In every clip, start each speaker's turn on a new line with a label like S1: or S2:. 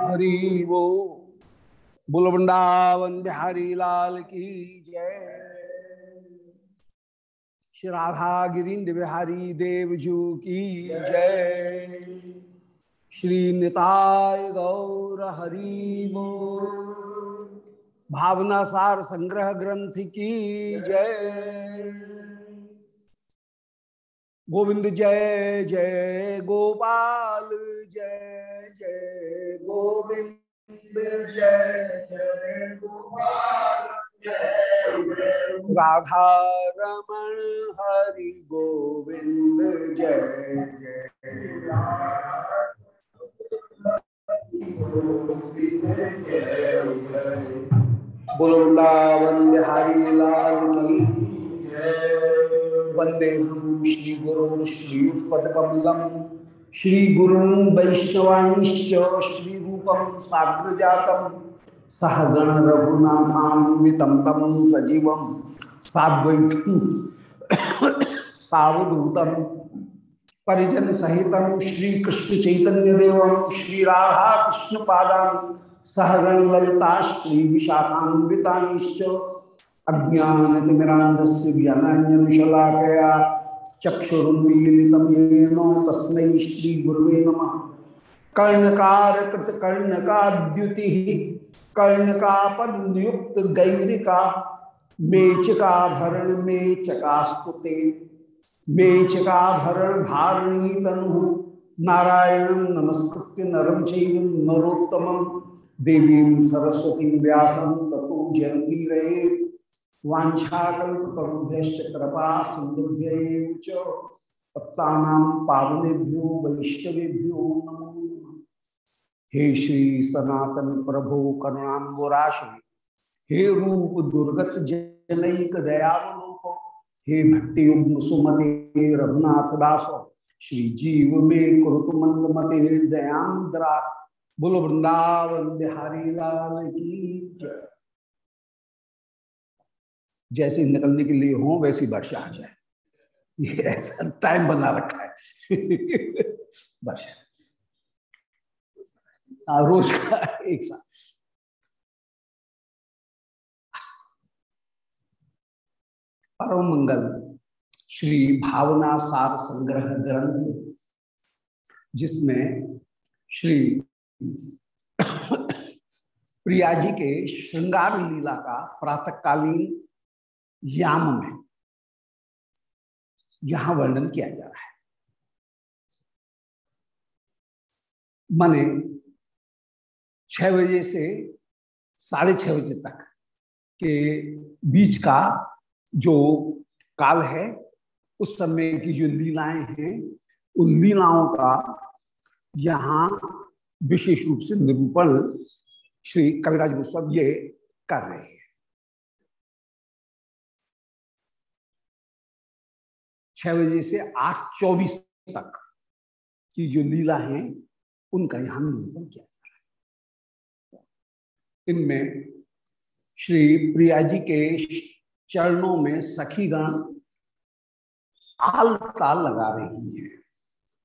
S1: हरि वो बुल वृंदावन बिहारी लाल की जय। श्री राधा गिरीन्द्र बिहारी देवजू की जय। श्री निताय गौर हरि वो भावना सार संग्रह ग्रंथ की जय। गोविंद जय जय गोपाल, जय जय गोविंद, जय गोपाल। राधा रमण हरि गोविंद, जय जय। बोल वृंदावन बिहारी लाल की। वंदे हम श्री गुरु श्री पदकमलम श्री गुरु वैष्णवांश्च श्री रूपम साग्र जातम सह गण रघुनाथान्वितम तम सजीवम साद्वैतम सावधूतम परिजन सहितम श्री कृष्ण चैतन्य देवम श्री राधा कृष्ण पादान सहगण ललिता श्री विशाखान्विताश्च अज्ञानतिमिरान्धस्य ज्ञानाञ्जनशलाकया चक्षुरुन्मीलितं येन तस्मै श्रीगुरुवे नमः। कर्णकारकृतकर्णकाद्युतिः कर्णकापदयुक्त गैरिका मेचकाभरण मेचकास्तुते, मेचकाभरण धारणी तनु नारायण नमस्कृत्य नरं चैव नरोत्तमं, देवीं सरस्वतीं व्यासं ततो जयन्तीरयेत् वाछाकुभ्य कृपा सिंधुभ्य पत्ता पावनेभ्यो, वैष्णवेभ्यो नमो हे श्री सनातन प्रभो करुणाबुराशि हे रूप दुर्गत जनक दयावलोक हे भट्टयुग्म सुमते रघुनाथ दास, श्री जीव में कुरुत मंद मते दयांद्रा बुल वृंदावन बिहारी लाल की जय। जैसे निकलने के लिए हो, वैसी वर्षा आ जाए। ये ऐसा टाइम बना रखा है। वर्षा। रोज का एक साथ। परम मंगल, श्री भावना सार संग्रह ग्रंथ, जिसमें श्री प्रिया जी के श्रृंगार लीला का प्रातकालीन याम में। यहाँ वर्णन किया जा रहा है। माने छह बजे से साढ़े छह बजे तक के बीच का जो काल है, उस समय की जो लीलाएँ हैं, उन लीलाओं का यहाँ विशेष रूप से निरूपण श्री कविराज गोस्वामी ये कर रहे हैं। छह बजे से आठ चौबीस तक की जो लीला है उनका यहाँ निरूपण किया जा रहा है। इनमें श्री प्रिया जी के चरणों में सखीगण आलता लगा रही है।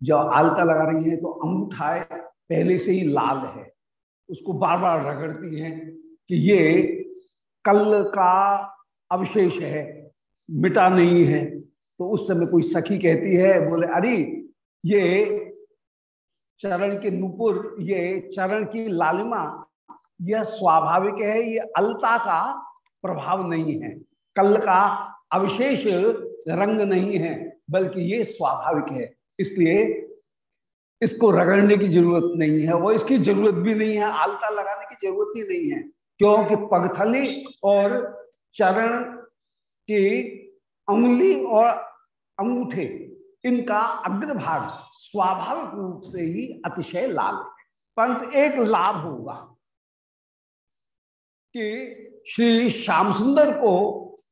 S1: जब आलता लगा रही है तो अंगूठा पहले से ही लाल है। उसको बार बार रगड़ती हैं कि ये कल का अवशेष है, मिटा नहीं है। तो उस समय कोई सखी कहती है, बोले, अरे, ये चरण के नुपुर, ये चरण की लालिमा, यह स्वाभाविक है, ये अलता का प्रभाव नहीं है, कल का अविशेष रंग नहीं है, बल्कि ये स्वाभाविक है, इसलिए इसको रगड़ने की ज़रूरत नहीं है वो इसकी ज़रूरत भी नहीं है, आलता लगाने की ज़रूरत ही नहीं है, क्योंकि पगथली और चरण की अंगुली और अंगूठे, इनका अग्रभाग स्वाभाविक रूप से ही अतिशय लाल है। परंतु एक लाभ होगा कि श्री श्याम सुंदर को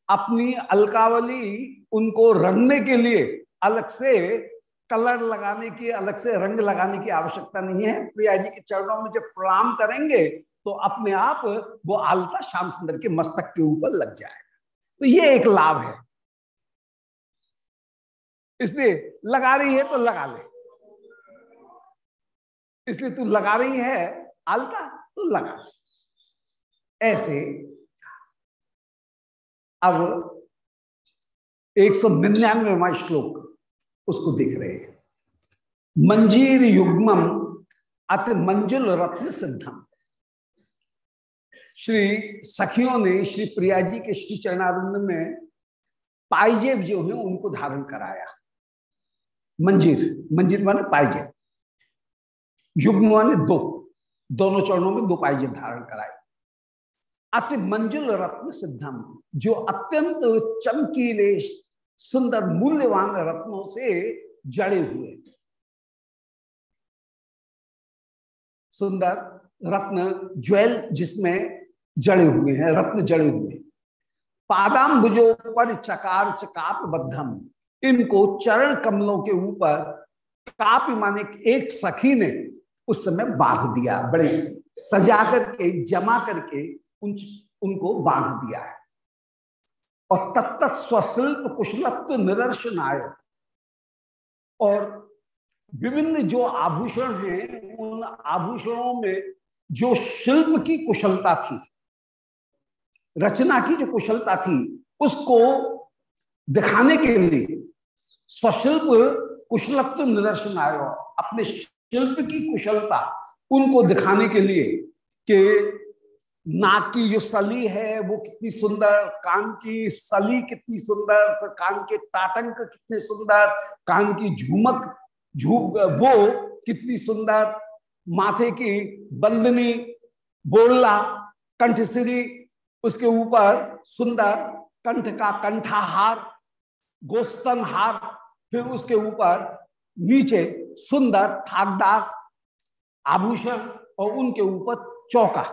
S1: अपनी अलकावली उनको रंगने के लिए अलग से कलर लगाने की, अलग से रंग लगाने की आवश्यकता नहीं है। प्रिया जी के चरणों में जब प्रणाम करेंगे तो अपने आप वो आलता श्याम सुंदर के मस्तक के ऊपर लग जाएगा। तो ये एक लाभ है। इसलिए लगा रही है तो लगा ले। इसलिए तू लगा रही है आलता तो लगा ऐसे अब एक सौ निन्यानवे श्लोक उसको देख रहे हैं। मंजीर युग्मम अति मंजुल रत्न सिद्धम श्री सखियों ने श्री प्रिया जी के श्री चरणारिंद में पाइजेब जो है उनको धारण कराया। मंजीर मंजीर माने पाइजेब युग्म माने दो। दोनों चरणों में दो पाइजेब धारण कराए। अति मंजुल रत्न सिद्धम, जो अत्यंत चमकीले, सुंदर, मूल्यवान रत्नों से जड़े हुए। सुंदर रत्न ज्वेल जिसमें जड़े हुए हैं, रत्न जड़े हुए। पादाम बुजो पर चकार चकाप बद्धम इनको चरण कमलों के ऊपर काप माने एक सखी ने उस समय बाँध दिया, बड़े सजा करके, जमा करके उन, उनको बाँध दिया है। और तत्त स्वशिल्प कुशलत्व निदर्शन आयो। और विभिन्न जो आभूषण हैं, उन आभूषणों में जो शिल्प की कुशलता थी, रचना की जो कुशलता थी, उसको दिखाने के लिए स्वशिल्प कुशलत्व निदर्शन आयो। अपने शिल्प की कुशलता उनको दिखाने के लिए कि नाक की जो सली है, वो कितनी सुंदर, कान की सली कितनी सुंदर कान के ताटंक कितने सुंदर, कान की झूमक, झूम, वो कितनी सुंदर, माथे की बंदनी बोलला कंठश्री उसके ऊपर सुंदर कंठ का कंठाहार गोस्तन हार फिर उसके ऊपर नीचे सुंदर थाकदार आभूषण और उनके ऊपर चौका।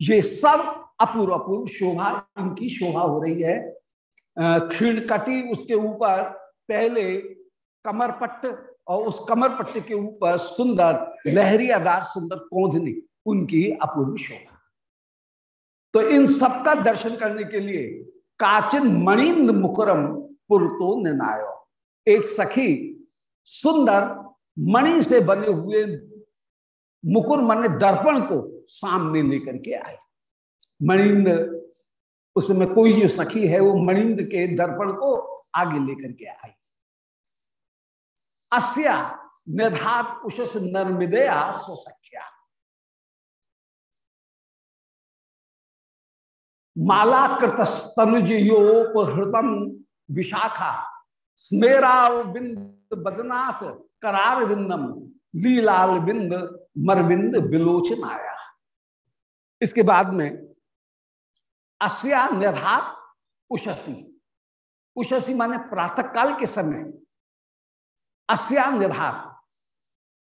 S1: ये सब अपूर्व अपूर्व शोभा, इनकी शोभा हो रही है। क्षीण कटी उसके ऊपर, पहले कमरपट्ट और उस कमरपट्ट के ऊपर सुंदर लहरी आधार सुंदर कोधनी, उनकी अपूर्व शोभा। तो इन सब का दर्शन करने के लिए काचिन मणिंद मुकुरम पुरतो निनायो एक सखी सुंदर मणि से बने हुए मुकुर मन दर्पण को सामने लेकर के आई। मणिंद, उसमें कोई जो सखी है, वो मणिंद के दर्पण को आगे लेकर के आई। अस्या निधात उषस नर्मदया सुसख्या माला कृत स्तनुजयोपहृतम विशाखा स्मेरा बिंद बदनाथ, करार बिंदम, लीलाल बिंद, मरबिंद बिलोचन आया। इसके बाद में अस्या निर्धात उषसी। उषसी माने प्रातः काल के समय। अस्या निर्धात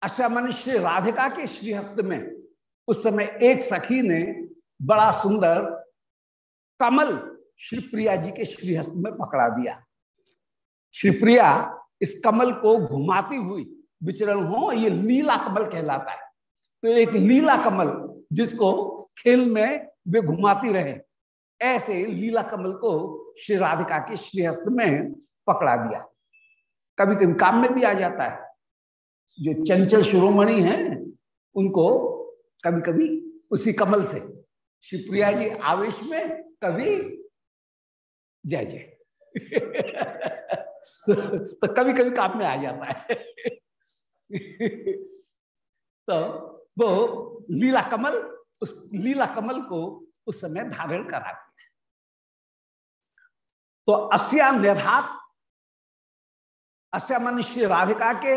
S1: अस्या माने श्री राधिका के श्रीहस्त में। उस समय एक सखी ने बड़ा सुंदर कमल श्री प्रिया जी के श्रीहस्त में पकड़ा दिया। श्री प्रिया इस कमल को घुमाती हुई विचरण हो, ये लीला कमल कहलाता है। तो एक लीला कमल जिसको खेल में वे घुमाती रहे, ऐसे लीला कमल को श्री राधिका के श्रीहस्त में पकड़ा दिया। कभी कभी काम में भी आ जाता है। जो चंचल शिरोमणि हैं, उनको कभी कभी उसी कमल से शिवप्रिया जी आवेश में कभी जय जय तो तो कभी कभी काम में आ जाता है। तो वो लीला कमल, उस लीला कमल को उस समय धारण करा दिया तो अस्या निर्धात अस्या मनुष्य राधिका के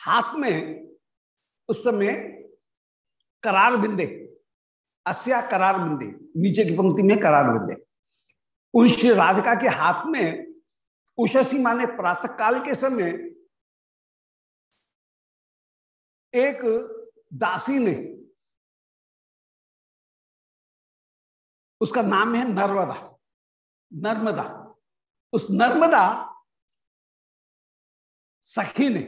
S1: हाथ में उस समय करार बिंदे अस्या करार बिंदे, नीचे की पंक्ति में करार बिंदे। उन श्री राधिका के हाथ में उषसी माने प्रातः काल के समय, एक दासी ने, उसका नाम है नर्मदा नर्मदा, उस नर्मदा सखी ने,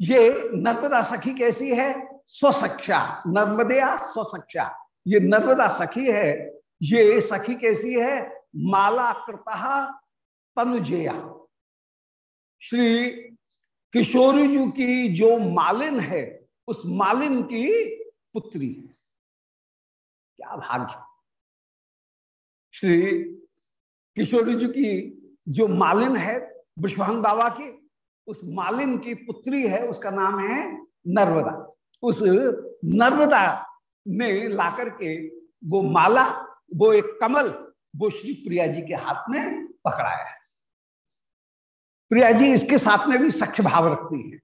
S1: ये नर्मदा सखी कैसी है? स्वसक्षा नर्मदया स्वसख्या। ये नर्मदा सखी है, ये सखी कैसी है? माला कृता तनुजया। श्री किशोरी जी की जो मालिन है, उस मालिन की पुत्री है। क्या भाग्य। श्री किशोरी जी की जो मालिन है विश्वान बाबा की, उस मालिन की पुत्री है, उसका नाम है नर्मदा। उस नर्मदा ने लाकर के वो माला, वो एक कमल, वो श्री प्रिया जी के हाथ में पकड़ाया है। प्रिया जी इसके साथ में भी सख्य भाव रखती है।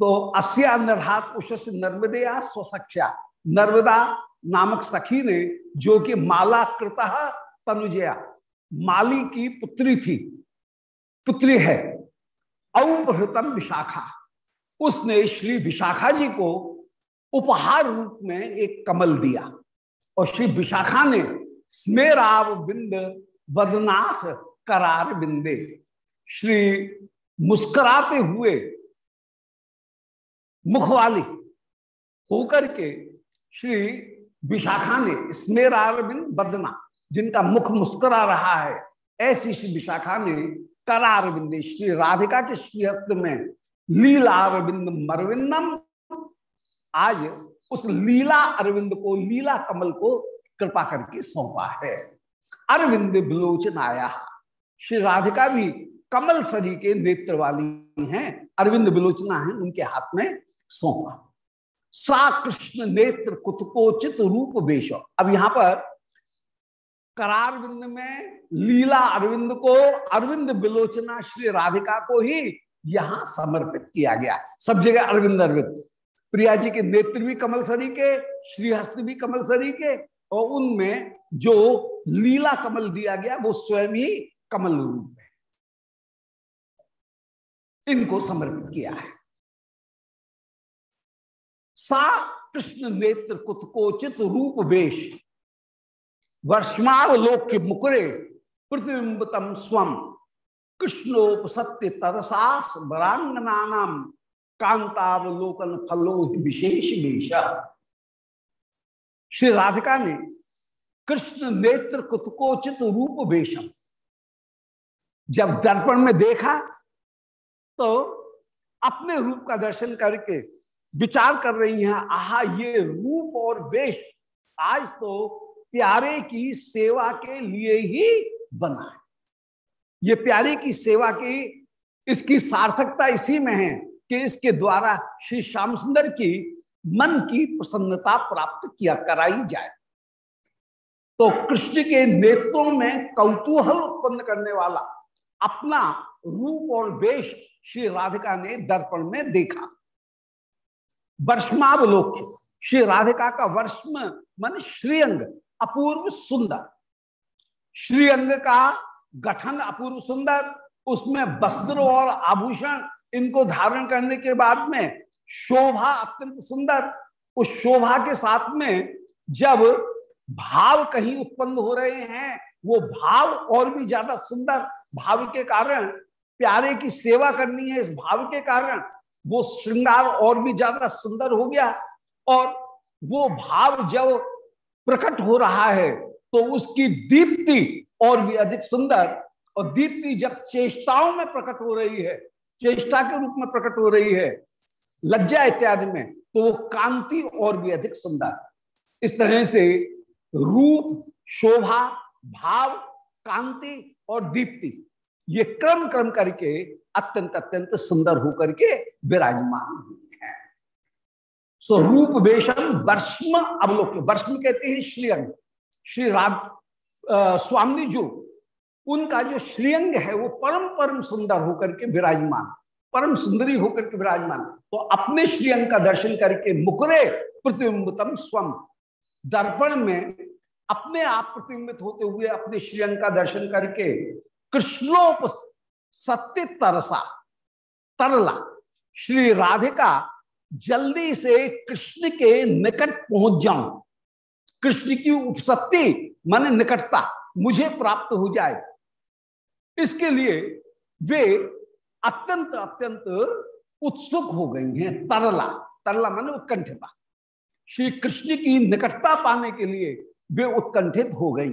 S1: तो अस्या नरहात उषस नर्मदया स्वसख्या। नर्मदा नामक सखी ने जो कि माला कृत तनुजया, माली की पुत्री थी, पुत्री है, औपहृतम विशाखा। उसने श्री विशाखा जी को उपहार रूप में एक कमल दिया और श्री विशाखा ने स्मेराव बिंद बदनाथ करार बिंदे। श्री मुस्कुराते हुए मुख वाली होकर के श्री विशाखा ने स्मेरार बिंद बदना जिनका मुख मुस्कुरा रहा है, ऐसी श्री विशाखा ने करार बिंदे। श्री राधिका के श्रीहस्त में लीला अरविंद मरविंदम। आज उस लीला अरविंद को, लीला कमल को कृपा करके सौंपा है। अरविंद विलोचन आया। श्री राधिका भी कमल सरी के नेत्र वाली हैं। अरविंद विलोचना है, उनके हाथ में सौंपा। सा कृष्ण नेत्र कुतकोचित रूप वेश। अब यहाँ पर करार बिंद में लीला अरविंद को, अरविंद विलोचना श्री राधिका को ही यहाँ समर्पित किया गया। सब जगह अरविंद अरविंद। प्रिया जी के नेत्र भी कमल सरी के, श्रीहस्त भी कमल सरी के, और उनमें जो लीला कमल दिया गया, वो स्वयं ही कमल रूप है इनको समर्पित किया है। सा कृष्ण नेत्र कुतकोचित रूप वेश वर्षमावलोक मुकुरे प्रतिबिंबतम स्वम कृष्णोपसत्य तरसास वरांगना कांतावलोकन फलो विशेष वेश श्री राधिका ने कृष्ण नेत्र कुतकोचित रूप वेशम। जब दर्पण में देखा तो अपने रूप का दर्शन करके विचार कर रही हैं, आहा, ये रूप और वेश आज तो प्यारे की सेवा के लिए ही बना है। ये प्यारे की सेवा की, इसकी सार्थकता इसी में है कि इसके द्वारा श्री श्याम सुंदर की मन की प्रसन्नता प्राप्त किया, कराई जाए। तो कृष्ण के नेत्रों में कौतूहल उत्पन्न करने वाला अपना रूप और वेश श्री राधिका ने दर्पण में देखा। वर्षमावलोक्य, श्री राधिका का वर्षम मन श्रीअंग, अपूर्व सुंदर। श्रीअंग का गठन अपूर्व सुंदर, उसमें वस्त्र और आभूषण इनको धारण करने के बाद में शोभा अत्यंत सुंदर। उस शोभा के साथ में जब भाव कहीं उत्पन्न हो रहे हैं, वो भाव और भी ज़्यादा सुंदर भाव के कारण, प्यारे की सेवा करनी है इस भाव के कारण, वो श्रृंगार और भी ज़्यादा सुंदर हो गया। और वो भाव जब प्रकट हो रहा है तो उसकी दीप्ति और भी अधिक सुंदर और दीप्ति जब चेष्टाओं में प्रकट हो रही है, चेष्टा के रूप में प्रकट हो रही है, लज्जा इत्यादि में तो वो कांति और भी अधिक सुंदर। इस तरह से रूप, शोभा, भाव, कांति और दीप्ति, ये क्रम क्रम करके अत्यंत अत्यंत सुंदर होकर के विराजमान हुई है। रूप वेशम वर्ष्म अवलोक वर्ष्म कहते हैं श्रीअंग। श्री राग स्वामी जो, उनका जो श्रीअंग है, वो परम परम सुंदर होकर के विराजमान, परम सुंदरी होकर के विराजमान। तो अपने श्रीअंग का दर्शन करके मुकरे प्रतिबिंबतम स्वम। दर्पण में अपने आप प्रतिबिंबित होते हुए अपने श्रीअंग का दर्शन करके कृष्णोप सत्य तरसा, तरला। श्री राधिका जल्दी से कृष्ण के निकट पहुँच जाऊँ। कृष्ण की उपसत्ति मन निकटता मुझे प्राप्त हो जाए। इसके लिए वे अत्यंत अत्यंत उत्सुक हो गई हैं, तरला तरला माने उत्कंठता। श्री कृष्ण की निकटता पाने के लिए वे उत्कंठित हो गई।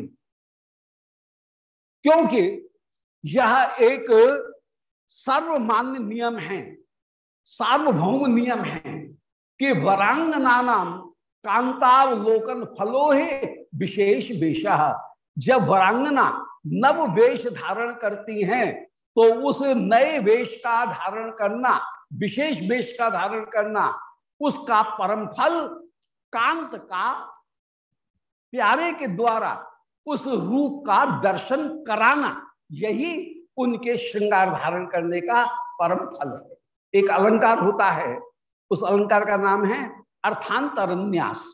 S1: क्योंकि यह एक सर्वमान्य नियम है, सार्वभौम नियम है कि वरांगना नाम कांतावलोकन फलो है, विशेष वेशा। जब वरांगना नव वेश धारण करती हैं तो उस नए वेश का धारण करना, विशेष वेश का धारण करना, उसका परम फल कांत का प्यारे के द्वारा उस रूप का दर्शन कराना, यही उनके श्रृंगार धारण करने का परम फल है। एक अलंकार होता है, उस अलंकार का नाम है अर्थांतरन्यास।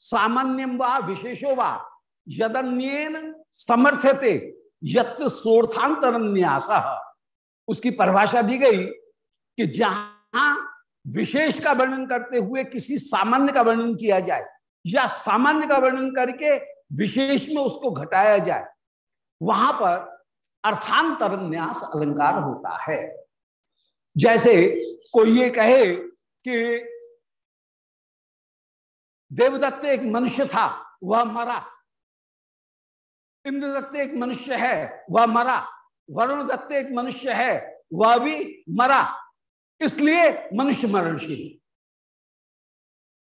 S1: सामान्यम व विशेषो व यदन्यन समर्थ्यते यत्र उसकी परिभाषा दी गई कि जहाँ विशेष का वर्णन करते हुए किसी सामान्य का वर्णन किया जाए या सामान्य का वर्णन करके विशेष में उसको घटाया जाए, वहाँ पर अर्थांतर न्यास अलंकार होता है। जैसे कोई ये कहे कि देवदत्त एक मनुष्य था, वह मरा। इंद्रदत्त एक मनुष्य है, वह मरा। वरुण दत्त एक मनुष्य है, वह भी मरा। इसलिए मनुष्य मरणशील।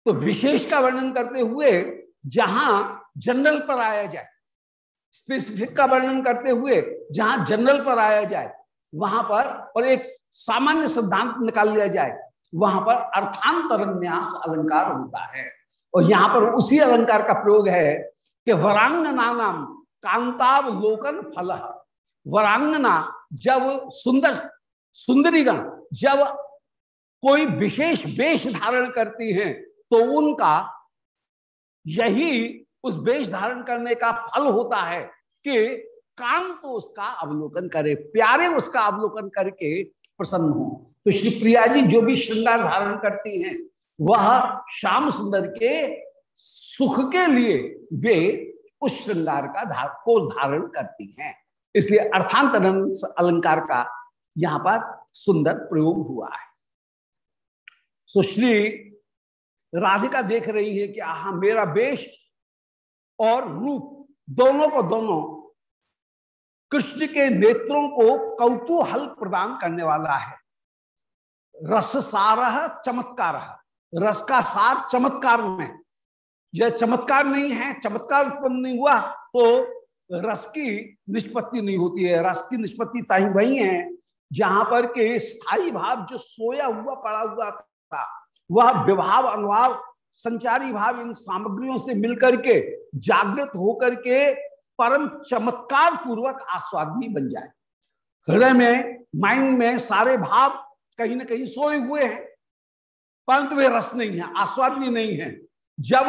S1: तो विशेष का वर्णन करते हुए जहाँ जनरल पर आया जाए स्पेसिफिक का वर्णन करते हुए जहाँ जनरल पर आया जाए, वहाँ पर और एक सामान्य सिद्धांत निकाल लिया जाए वहाँ पर अर्थांतरन्यास अलंकार होता है। और यहाँ पर उसी अलंकार का प्रयोग है कि वरांगना नाम कांतावलोकन फल। वरांगना जब सुंदर, सुंदरीगण जब कोई विशेष वेश धारण करती हैं तो उनका यही उस वेश धारण करने का फल होता है कि काम तो उसका अवलोकन करे, प्यारे उसका अवलोकन करके प्रसन्न हो। तो श्री प्रिया जी जो भी श्रृंगार धारण करती हैं वह श्याम सुंदर के सुख के लिए वे उस श्रृंगार का धार, को धारण करती हैं। इसलिए अर्थांतर अलंकार का यहाँ पर सुंदर प्रयोग हुआ है। सो श्री राधिका देख रही है कि आहा मेरा वेश और रूप दोनों को दोनों कृष्ण के नेत्रों को कौतूहल प्रदान करने वाला है। रस सार चमत्कार। रस का सार चमत्कार में। यह चमत्कार नहीं है, चमत्कार उत्पन्न नहीं हुआ तो रस की निष्पत्ति नहीं होती है। रस की निष्पत्ति ताही वही है, जहाँ पर के स्थायी भाव जो सोया हुआ, पड़ा हुआ था, वह विभाव, अनुभाव, संचारी भाव इन सामग्रियों से मिलकर के जागृत होकर के परम चमत्कार पूर्वक आस्वादनी बन जाए। हृदय में माइंड में सारे भाव कहीं ना कहीं सोए हुए हैं। परंतु वे रस नहीं है आस्वादनी नहीं है। जब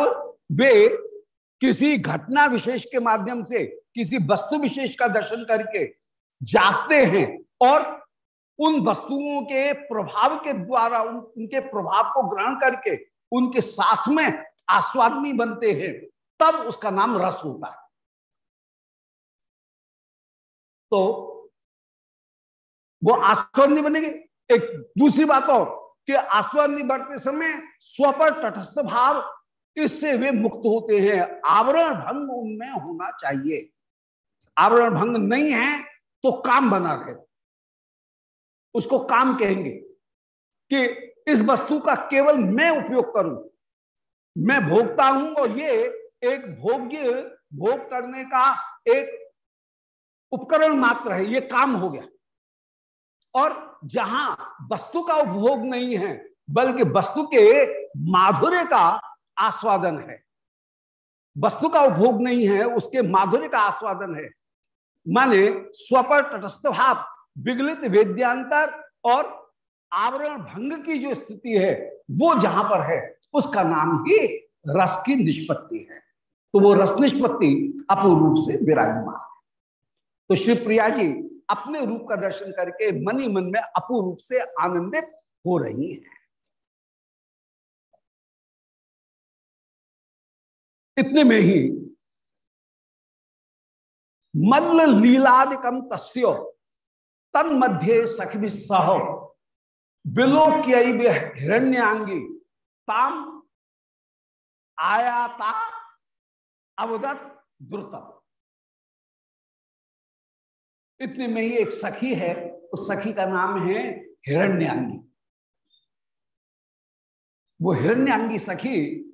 S1: वे किसी घटना विशेष के माध्यम से किसी वस्तु विशेष का दर्शन करके जागते हैं और उन वस्तुओं के प्रभाव के द्वारा उन, उनके प्रभाव को ग्रहण करके उनके साथ में आस्वादनी बनते हैं तब उसका नाम रस होता है तो वो आस्वादनी बनेगी? एक दूसरी बात और कि आस्वादनी बढ़ते समय स्वपर तटस्थ भाव, इससे वे मुक्त होते हैं। आवरण भंग उनमें होना चाहिए। आवरण भंग नहीं है तो काम बना रहे। उसको काम कहेंगे कि इस वस्तु का केवल मैं उपयोग करूँ, मैं भोगता हूँ और ये एक भोग्य, भोग करने का एक उपकरण मात्र है, ये काम हो गया। और जहाँ वस्तु का उपभोग नहीं है, बल्कि वस्तु के माधुर्य का आस्वादन है। वस्तु का उपभोग नहीं है, उसके माधुर्य का आस्वादन है। माने स्वपर तटस्थ भाव विगलित वेद्यांतर और आवरण भंग की जो स्थिति है, वो जहाँ पर है, उसका नाम ही रस की निष्पत्ति है। तो वो रस निष्पत्ति अपूर्ण रूप से विराजमान है। तो श्री प्रिया जी अपने रूप का दर्शन करके मनी मन में अपूर्ण रूप से आनंदित हो रही हैं। इतने में ही मल्ल लीलादिकम तस्यो तन मध्य सखी सह विलोक्य हिरण्यांगी ताम आयाता अवदत द्रुतम। इतने में ही एक सखी है, उस सखी का नाम है हिरण्यांगी। वो हिरण्यांगी सखी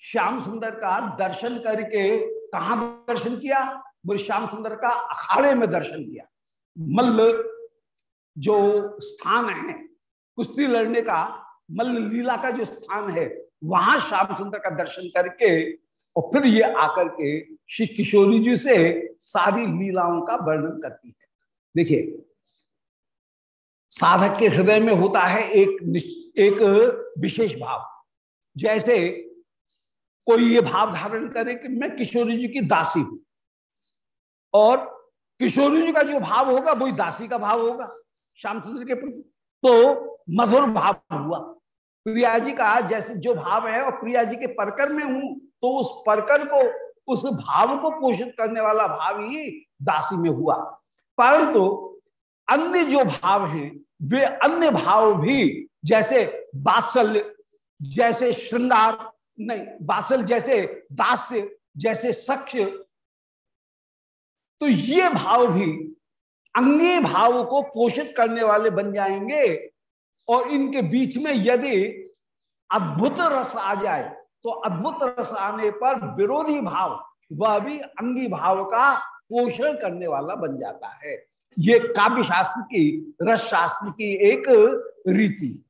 S1: श्याम सुंदर का दर्शन करके कहा दर्शन किया? बोले, श्याम सुंदर का अखाड़े में दर्शन किया। मल्ल जो स्थान है, कुश्ती लड़ने का मल्ल लीला का जो स्थान है, वहाँ श्याम सुंदर का दर्शन करके और फिर ये आकर के श्री किशोरी जी से सारी लीलाओं का वर्णन करती है। देखिए, साधक के हृदय में होता है एक एक विशेष भाव। जैसे कोई ये भाव धारण करे कि मैं किशोरी जी की दासी हूँ और किशोरी जी का जो भाव होगा, वही दासी का भाव होगा, श्यामचंद्र के प्रति। तो मधुर भाव हुआ। प्रिया जी का जैसे जो भाव है और प्रिया जी के परकर में हूँ तो उस परकर को, उस भाव को पोषित करने वाला भाव ही दासी में हुआ। परंतु तो अन्य जो भाव हैं, वे अन्य भाव भी, जैसे बात्सल्य जैसे श्रृंगार, नहीं बासल जैसे दास्य, जैसे सक्ष तो ये भाव भी अंगे भाव को पोषित करने वाले बन जाएँगे। और इनके बीच में यदि अद्भुत रस आ जाए तो अद्भुत रस आने पर विरोधी भाव, वह भी अंगी भाव का पोषण करने वाला बन जाता है। ये काव्य शास्त्र की रस शास्त्र की एक रीति।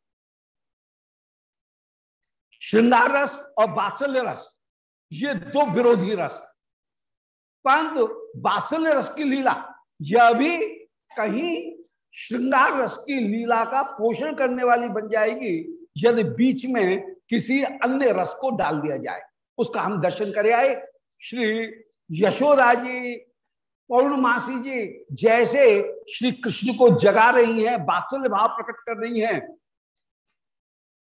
S1: श्रृंगार रस और बात्सल्य रस, ये दो विरोधी रस। परंतु बात्सल्य रस की लीला, यह भी कहीं श्रृंगार रस की लीला का पोषण करने वाली बन जाएगी, यदि बीच में किसी अन्य रस को डाल दिया जाए। उसका हम दर्शन करे आए। श्री यशोदा जी पौर्णमासी जी जैसे श्री कृष्ण को जगा रही हैं, बात्सल्य भाव प्रकट कर रही हैं।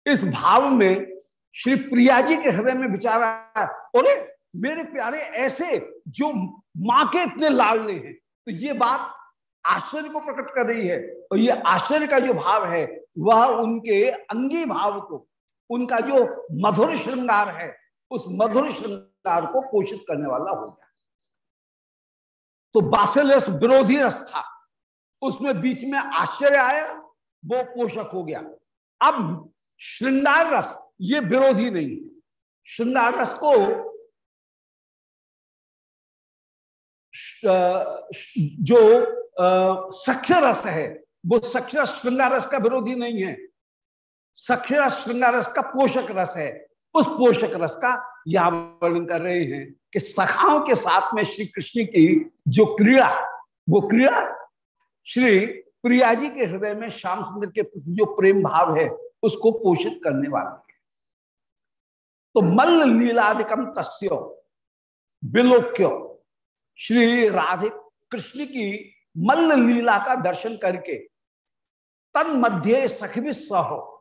S1: इस भाव में श्री प्रिया जी के हृदय में विचार आया, अरे, मेरे प्यारे, ऐसे जो माँ के इतने लाडले हैं। तो ये बात आश्चर्य को प्रकट कर रही है। और ये आश्चर्य का जो भाव है, वह उनके अंगी भाव को उनका जो मधुर श्रृंगार है, उस मधुर श्रृंगार को पोषित करने वाला हो गया। तो बासलस विरोधी रस था उसमें बीच में आश्चर्य आया, वो पोषक हो गया। अब श्रृंगार रस, ये विरोधी नहीं है। श्रृंगार रस को जो सक्षर रस है, वो सक्षर श्रृंगार रस का विरोधी नहीं है। सक्षर श्रृंगार रस का पोषक रस है। उस पोषक रस का यह वर्णन कर रहे हैं कि सखाओं के साथ में श्री कृष्ण की जो क्रीड़ा वो क्रीड़ा श्री प्रिया जी के हृदय में श्याम सुंदर के प्रति जो प्रेम भाव है, उसको पोषित करने वाली है। तो मल्ल लीलाधिकम तस्यो, विलोक्यो। श्री राधे कृष्ण की मल्ल लीला का दर्शन करके तन मध्य सखी सहो।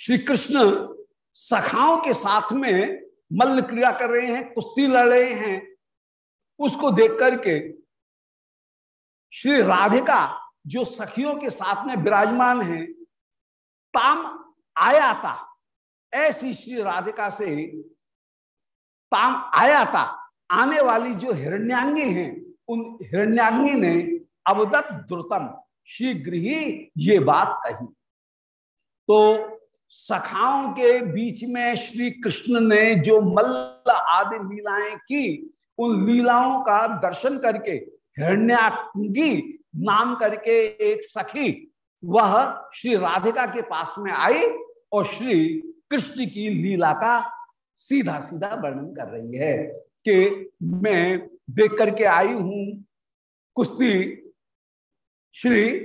S1: श्री कृष्ण सखाओं के साथ में मल्ल क्रिया कर रहे हैं, कुश्ती लड़ रहे हैं। उसको देख करके श्री राधिका, जो सखियों के साथ में विराजमान है, ताम आया था। ऐसी श्री राधिका से ताम आया था। आने वाली जो हिरण्यांगी हैं, उन हिरण्यांगी ने अवदत द्रुतम, शीघ्र ही ये बात कही। तो सखाओं के बीच में श्री कृष्ण ने जो मल्ल आदि लीलाएँ की, उन लीलाओं का दर्शन करके हिरण्यांगी नाम करके एक सखी, वह श्री राधिका के पास में आई और श्री कृष्ण की लीला का सीधा सीधा वर्णन कर रही है कि मैं देख करके आई हूँ। कुश्ती, श्री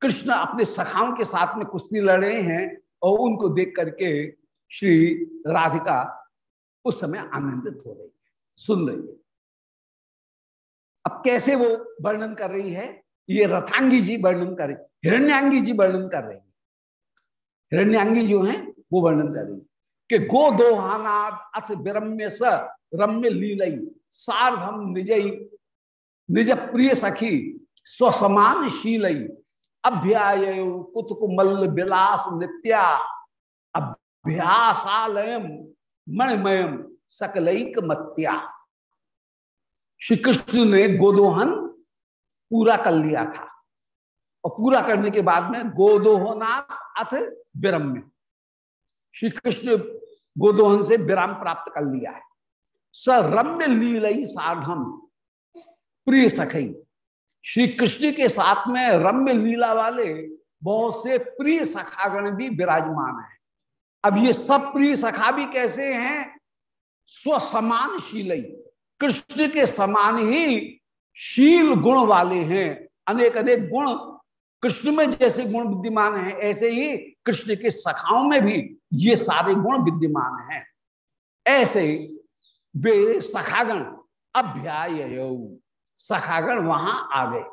S1: कृष्ण अपने सखाओं के साथ में कुश्ती लड़ रहे हैं। और उनको देख करके श्री राधिका उस समय आनंदित हो रही है, सुन रही है। अब कैसे वो वर्णन कर रही है? ये रथांगी जी वर्णन कर रही, हिरण्यांगी जी वर्णन कर रही है। हिरण्यांगी जो है, वो वर्णन कर रही है कि गो दोहानाद अथ विरम्य स रम्य लीलई सार्धम निजई, निज प्रिय सखी, स्वसमान शीलई अभ्याय विलास नित्या। अभ्यासालयम मणिमयम सकलैक मत्या श्री कृष्ण ने गोदोहन पूरा कर लिया था। और पूरा करने के बाद में गोदोहना अथ विरम्य। श्री कृष्ण गोदोहन से विराम प्राप्त कर लिया है। स रम्य लीलई साधम प्रिय सखई श्री कृष्ण के साथ में रम्य लीला वाले बहुत से प्रिय सखागण भी विराजमान है। अब ये सब प्रिय सखा भी कैसे हैं? स्व स्वसमान शीलई कृष्ण के समान ही शील गुण वाले हैं। अनेक अनेक गुण कृष्ण में जैसे गुण विद्यमान है, ऐसे ही कृष्ण के सखाओं में भी ये सारे गुण विद्यमान हैं। ऐसे वे सखागण अभ्याय सखागण वहाँ आ गए।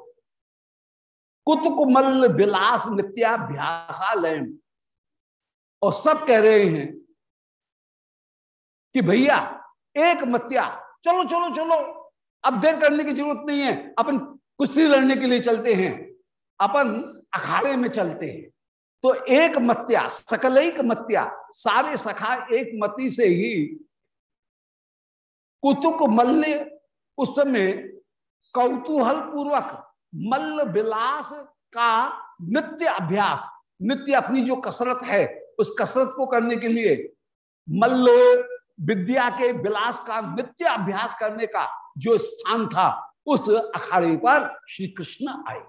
S1: कुतकुमल विलास नित्याभ्यासालय और सब कह रहे हैं कि भैया, एक मत्या, चलो चलो चलो, अब देर करने की ज़रूरत नहीं है, अपन कुश्ती लड़ने के लिए चलते हैं, अपन अखाड़े में चलते हैं। तो एक मत्या, सकलैक मत्या, सारे सखा एक मती से ही कुतुक मल्ल उस समय कौतूहल पूर्वक मल्ल विलास का नित्य अभ्यास, नित्य अपनी जो कसरत है, उस कसरत को करने के लिए मल्ल विद्या के विलास का नित्य अभ्यास करने का जो स्थान था, उस अखाड़े पर श्री कृष्ण आए।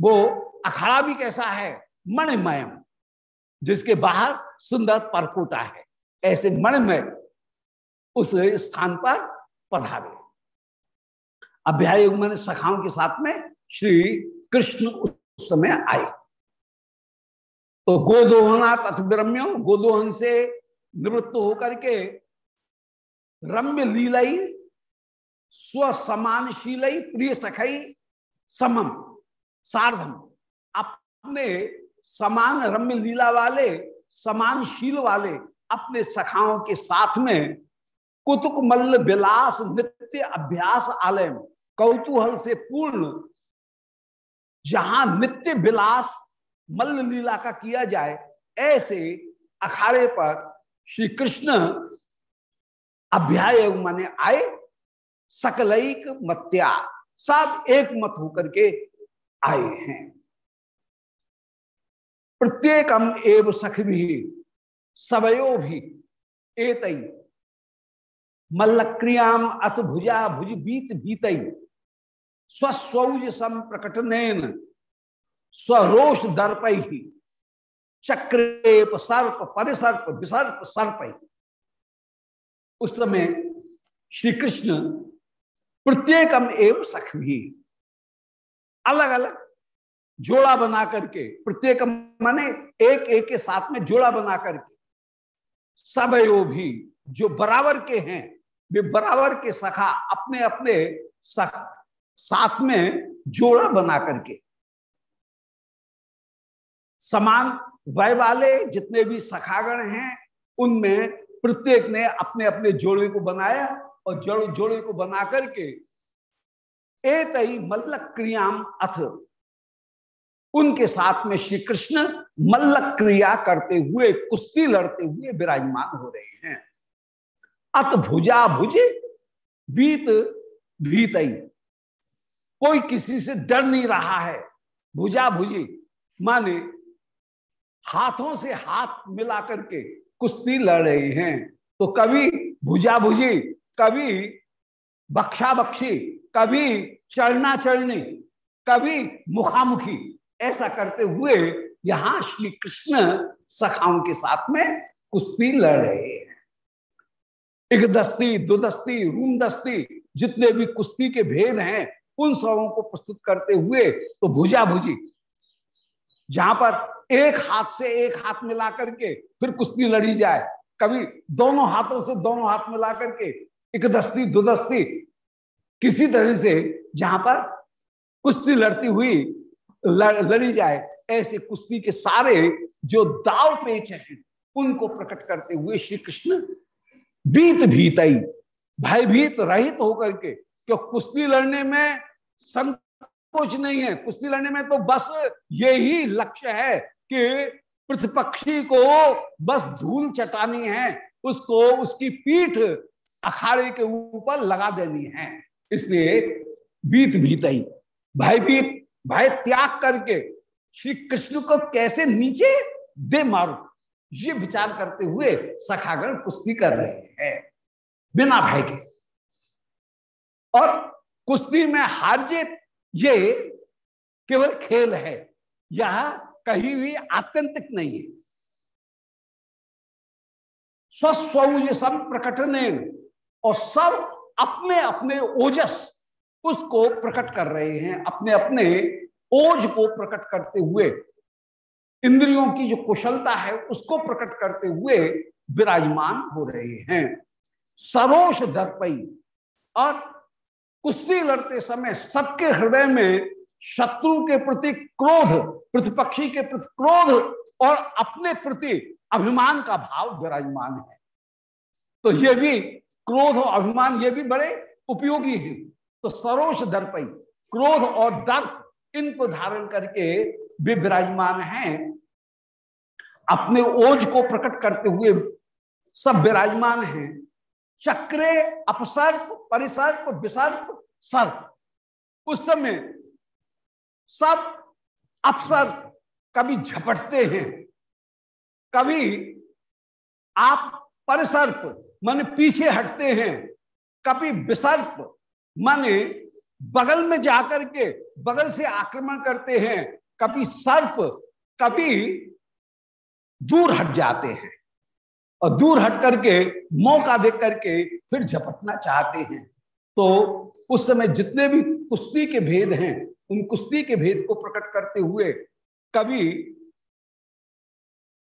S1: वो अखाड़ा भी कैसा है? मणिमयम, जिसके बाहर सुंदर परकोटा है। ऐसे मणिमय उस स्थान पर पधारे अभ्याय मैंने सखाओं के साथ में श्री कृष्ण उस समय आए। तो गोदोहनाथ अथ गोदोहन से निवृत्त होकर के रम्य लीलई स्व समानशीलई प्रिय सखई, समम, सार्धम, अपने समान रम्य लीला वाले समान शील वाले, अपने सखाओं के साथ में कुतुक मल्ल विलास नित्य अभ्यास आलय कौतूहल से पूर्ण जहाँ नित्य विलास मल्ल लीला का किया जाए, ऐसे अखाड़े पर श्री कृष्ण अभ्याय माने आए, सकलैक मत्या, सब एक मत होकर के आए हैं। प्रत्येकम एव सख भी सवयो भी एत, मल्लक्रियाम अथ भुजा भुज बीत बीत। स्वस्वज सम प्रकटन स्वरोष दर्प ही चक्रेप सर्प, परिसर्प, विसर्प सर्प। उस समय श्री कृष्ण प्रत्येकम एवं सख भी अलग अलग जोड़ा बना करके प्रत्येक माने एक एक के साथ में जोड़ा बना करके। सब भी जो बराबर के हैं, वे बराबर के सखा अपने अपने सख साथ में जोड़ा बना करके। समान वय वाले जितने भी सखागण हैं, उनमें प्रत्येक ने अपने अपने जोड़े को बनाया और जोड़, जोड़े को बना करके एक मल्ल क्रियाम अथ। उनके साथ में श्री कृष्ण मल्ल क्रिया करते हुए, कुश्ती लड़ते हुए विराजमान हो रहे हैं। अत भुजा भुज, बीत भीतई कोई किसी से डर नहीं रहा है। भुजा भुजी माने हाथों से हाथ मिला करके कुश्ती लड़ रही हैं। तो कभी भुजा भुजी कभी बख्शा बख्शी कभी चढ़ना चढ़नी, कभी मुखामुखी, ऐसा करते हुए यहाँ श्री कृष्ण सखाओं के साथ में कुश्ती लड़ रहे हैं। एक दस्ती दो दस्ती रूम दस्ती जितने भी कुश्ती के भेद हैं उन सबों को प्रस्तुत करते हुए तो भुजा भुजी, जहाँ पर एक हाथ से एक हाथ मिला करके फिर कुश्ती लड़ी जाए। कभी दोनों हाथों से दोनों हाथ मिला करके एक दस्ती दो दस्ती किसी तरह से जहाँ पर कुश्ती लड़ती हुई लड़ी जाए, ऐसे कुश्ती के सारे जो दाव पेच हैं, उनको प्रकट करते हुए श्री कृष्ण बीत भीतई, भयभीत रहित होकर के क्यों कुश्ती लड़ने में संकोच नहीं है। कुश्ती लड़ने में तो बस यही लक्ष्य है कि प्रतिपक्षी को बस धूल चटानी है, उसको उसकी पीठ अखाड़े के ऊपर लगा देनी है। इसलिए बीत भीतई भय भीत भय त्याग करके श्री कृष्ण को कैसे नीचे दे मारू? ये विचार करते हुए सखागण कुश्ती कर रहे हैं। बिना भय के। और कुश्ती में हार जीत ये केवल खेल है, यह कहीं भी आत्यंतिक नहीं है। स्वस्व सब प्रकटने और सब अपने अपने ओजस उसको प्रकट कर रहे हैं, अपने अपने ओज को प्रकट करते हुए। इंद्रियों की जो कुशलता है उसको प्रकट करते हुए विराजमान हो रहे हैं। सरोष दर्पई और कुश्ती लड़ते समय सबके हृदय में शत्रु के प्रति क्रोध, प्रतिपक्षी के प्रति क्रोध और अपने प्रति अभिमान का भाव विराजमान है। तो ये भी क्रोध और अभिमान ये भी बड़े उपयोगी हैं। तो सरोष दर्पई क्रोध और दर्प, इनको धारण करके भी विराजमान हैं। अपने ओज को प्रकट करते हुए सब विराजमान हैं। चक्रे, अपसर्प, परिसर्प, विसर्प, सर्प। उस समय सब अफसर कभी झपटते हैं। कभी आप परिसर्प, मन पीछे हटते हैं। कभी विसर्प, माने बगल में जाकर के बगल से आक्रमण करते हैं। कभी सर्प, कभी दूर हट जाते हैं। और दूर हट करके, मौका देख करके फिर झपटना चाहते हैं। तो उस समय जितने भी कुश्ती के भेद हैं, उन कुश्ती के भेद को प्रकट करते हुए कभी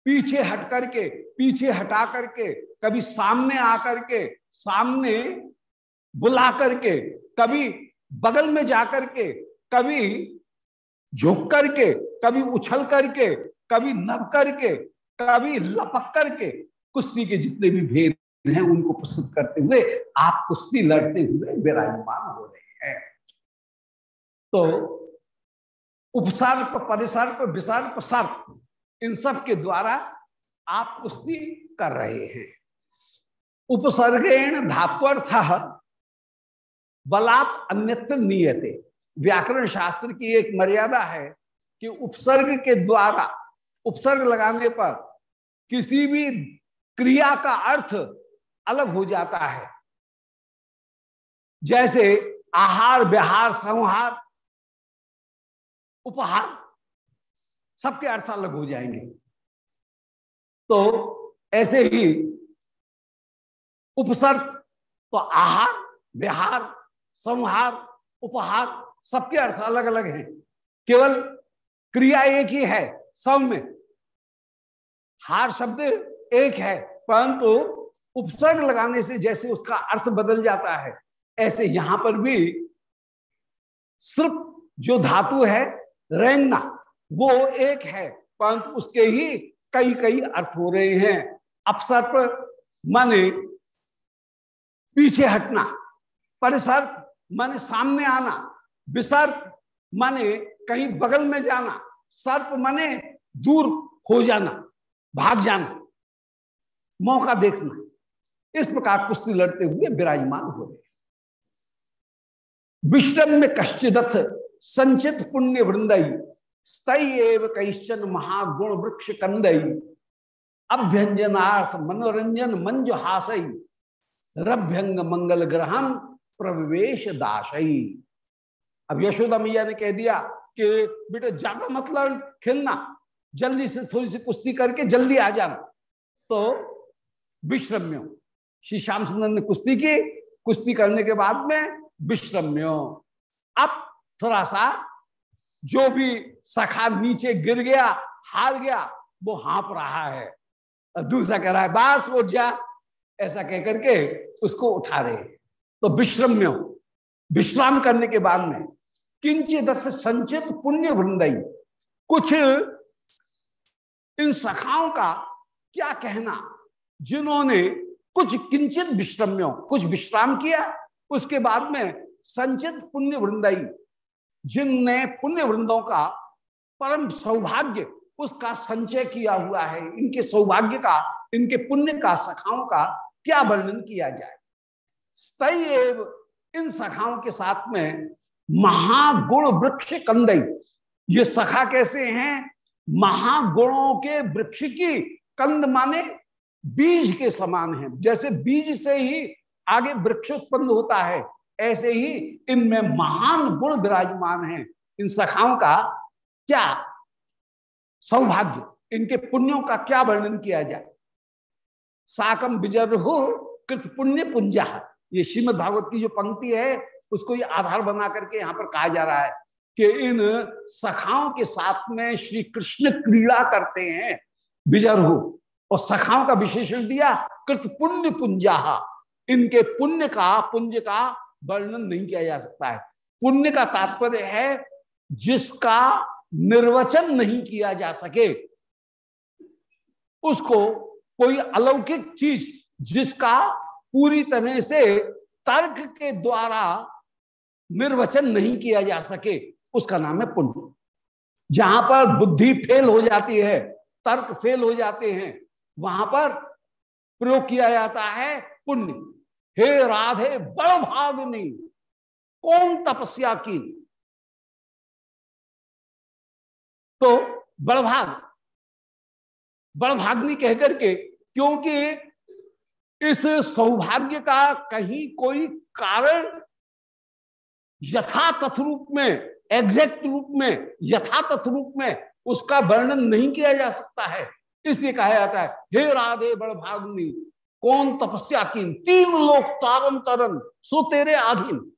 S1: पीछे हट करके, पीछे हटा करके, कभी सामने आकर के सामने बुला करके, कभी बगल में जाकर के कभी झुक करके, कभी उछल करके, कभी नब करके, कभी लपक करके कुश्ती के जितने भी भेद हैं, उनको प्रस्तुत करते हुए आप कुश्ती लड़ते हुए विराजमान हो रहे हैं। तो उपसर्प परिसर्प विसर्प सर्प इन सब के द्वारा आप कुश्ती कर रहे हैं। उपसर्गेण धात्वर्थ बलात् अन्यत्र नियते। व्याकरण शास्त्र की एक मर्यादा है कि उपसर्ग के द्वारा, उपसर्ग लगाने पर किसी भी क्रिया का अर्थ अलग हो जाता है। जैसे आहार, विहार, संहार, उपहार, सबके अर्थ अलग हो जाएँगे। तो ऐसे ही उपसर्ग तो आहार, विहार, संहार, उपहार, सबके अर्थ अलग अलग हैं। केवल क्रिया एक ही है सब में हार शब्द एक है परंतु उपसर्ग लगाने से जैसे उसका अर्थ बदल जाता है, ऐसे यहाँ पर भी सिर्फ़ जो धातु है, रेंगना, वो एक है, परंतु उसके ही कई कई अर्थ हो रहे हैं। अपसर्प माने पीछे हटना परिसर्प माने सामने आना, विसर्प माने कहीं बगल में जाना, सर्प माने दूर हो जाना, भाग जाना। मौका देखना। इस प्रकार कुश्ती लड़ते हुए विराजमान हो रहे विश्रम में कश्चिदथ संचित पुण्य वृंदई स्तई एव कैश्चन महागुण वृक्ष कंदई, अभ्यंजनार्थ मनोरंजन मंज हासई, रभ्यंग मंगल ग्रहण प्रवेश दासई। अब यशोदा मैया ने कह दिया कि बेटे, ज़्यादा मतलब खेलना। जल्दी से थोड़ी सी कुश्ती करके जल्दी आ जाना। तो विश्रम्यो। श्री श्याम सुंदर ने कुश्ती की। कुश्ती करने के बाद में विश्रम्यो। अब थोड़ा सा जो भी सखा नीचे गिर गया, हार गया, वो हाँप रहा है। दूसरा कह रहा है, बास, उठ जा। ऐसा कह करके उसको उठा रहे तो विश्रम्यो। विश्राम करने के बाद में किंचित संचित पुण्य वृंदई। कुछ इन सखाओं का क्या कहना? जिन्होंने कुछ किंचित विश्रम्यों, कुछ विश्राम किया, उसके बाद में संचित पुण्य वृंदाई जिनने पुण्य वृंदों का परम सौभाग्य उसका संचय किया हुआ है, इनके सौभाग्य का, इनके पुण्य का, सखाओं का क्या वर्णन किया जाए? स्तैव इन सखाओं के साथ में महागुण वृक्ष कंदई। ये सखा कैसे हैं? महागुणों के वृक्ष की कंद माने बीज के समान है। जैसे बीज से ही आगे वृक्ष उत्पन्न होता है, ऐसे ही इनमें महान गुण विराजमान है। इन सखाओं का क्या सौभाग्य, इनके पुण्यों का क्या वर्णन किया जाए? साकम विजरहु कृत पुण्य पुंजा। ये श्रीमद भागवत की जो पंक्ति है, उसको ये आधार बना करके यहाँ पर कहा जा रहा है कि इन सखाओं के साथ में श्री कृष्ण क्रीड़ा करते हैं। विजरहु और सखाओं का विशेषण दिया, कृत पुण्य पुंजा इनके पुण्य का पुण्य का वर्णन नहीं किया जा सकता है। पुण्य का तात्पर्य है जिसका निर्वचन नहीं किया जा सके। उसको कोई अलौकिक चीज़ जिसका पूरी तरह से तर्क के द्वारा निर्वचन नहीं किया जा सके, उसका नाम है पुण्य। जहाँ पर बुद्धि फेल हो जाती है, तर्क फेल हो जाते हैं वहाँ पर प्रयोग किया जाता है पुण्य। हे राधे बड़ भागनी कौन तपस्या की? तो बड़भाग बड़भाग्नि कहकर के क्योंकि इस सौभाग्य का कहीं कोई कारण यथातथ रूप में एग्जैक्ट रूप में, यथातथ रूप में उसका वर्णन नहीं किया जा सकता है। इसलिए कहा जाता है? हे राधे, बड़ बड़भाग्नि कौन तपस्या की तीन लोक तारन तरन, सो तेरे आधीन।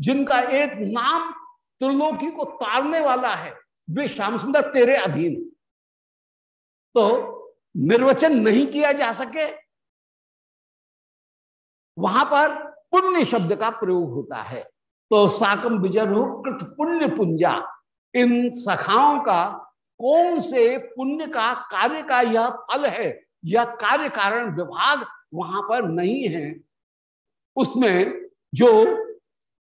S1: जिनका एक नाम त्रिलोकी को तारने वाला है, वे श्याम सुंदर तेरे अधीन। तो निर्वचन नहीं किया जा सके। वहाँ पर पुण्य शब्द का प्रयोग होता है। तो साकम विजय कृत पुण्य पुंजा। इन सखाओं का कौन से पुण्य का कार्य का यह फल है? यह कार्य कारण विभाग वहाँ पर नहीं है। उसमें जो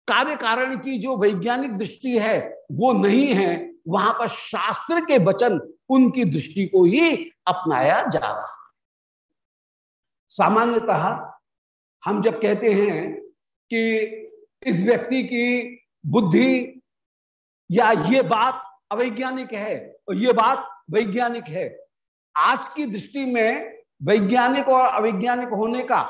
S1: कार्य कारण की जो वैज्ञानिक दृष्टि है, वो नहीं है। वहाँ पर शास्त्र के वचन उनकी दृष्टि को ही अपनाया जा रहा सामान्यतः हम जब कहते हैं कि इस व्यक्ति की बुद्धि या ये बात अवैज्ञानिक है और ये बात वैज्ञानिक है। आज की दृष्टि में वैज्ञानिक और अवैज्ञानिक होने का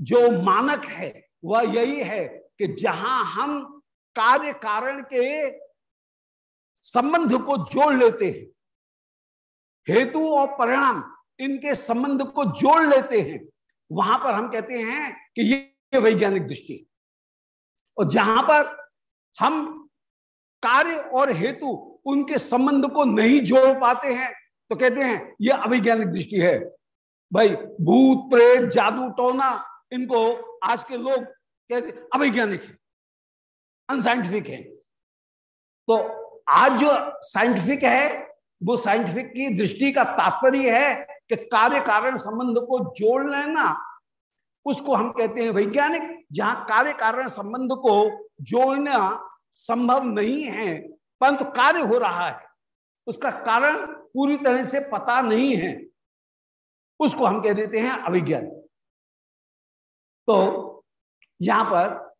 S1: जो मानक है, वह यही है कि जहाँ हम कार्य कारण के संबंध को जोड़ लेते हैं, हेतु और परिणाम इनके संबंध को जोड़ लेते हैं, वहाँ पर हम कहते हैं कि ये वैज्ञानिक दृष्टि और जहाँ पर हम कार्य और हेतु उनके संबंध को नहीं जोड़ पाते हैं। तो कहते हैं, ये अवैज्ञानिक दृष्टि है। भाई, भूत, प्रेत, जादू, टोना, इनको आज के लोग कहते अवैज्ञानिक है अनसाइंटिफिक है। तो आज जो साइंटिफिक है, वो साइंटिफिक की दृष्टि का तात्पर्य है कि कार्य कारण संबंध को जोड़ लेना, उसको हम कहते हैं वैज्ञानिक। जहाँ कार्य कारण संबंध को जोड़ना संभव नहीं है परंतु कार्य हो रहा है। उसका कारण पूरी तरह से पता नहीं है। उसको हम कह देते हैं अभिज्ञान तो यहाँ पर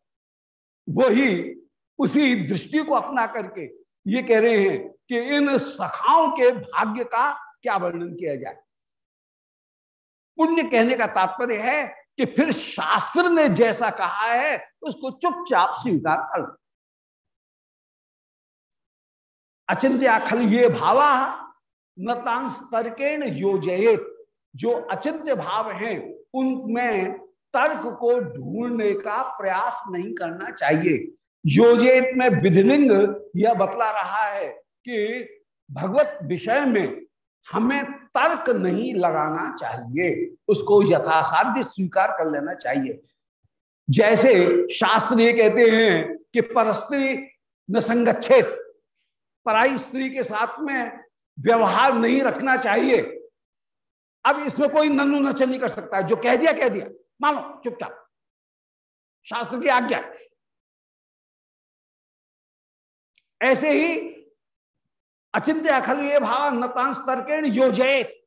S1: वही उसी दृष्टि को अपना करके ये कह रहे हैं कि इन सखाओं के भाग्य का क्या वर्णन किया जाए। पुण्य कहने का तात्पर्य है कि फिर शास्त्र ने जैसा कहा है, उसको चुपचाप स्वीकार कर अचिंत्याखल ये भावा नतांश तर्केण योजयेत। जो अचिंत्य भाव हैं, उनमें तर्क को ढूँढने का प्रयास नहीं करना चाहिए। योजित में विधिलिंग यह बतला रहा है कि भगवत विषय में हमें तर्क नहीं लगाना चाहिए। उसको यथासाध्य स्वीकार कर लेना चाहिए। जैसे शास्त्र ये कहते हैं कि परस्त्री न संगच्छेद पराई स्त्री के साथ में व्यवहार नहीं रखना चाहिए। अब इसमें कोई नन्नू नचन नहीं कर सकता जो कह दिया कह दिया। मानो, चुपचाप। शास्त्र की आज्ञा ऐसे ही अचिंत्य अखल ये भाव नतांश तर्केण योजयत।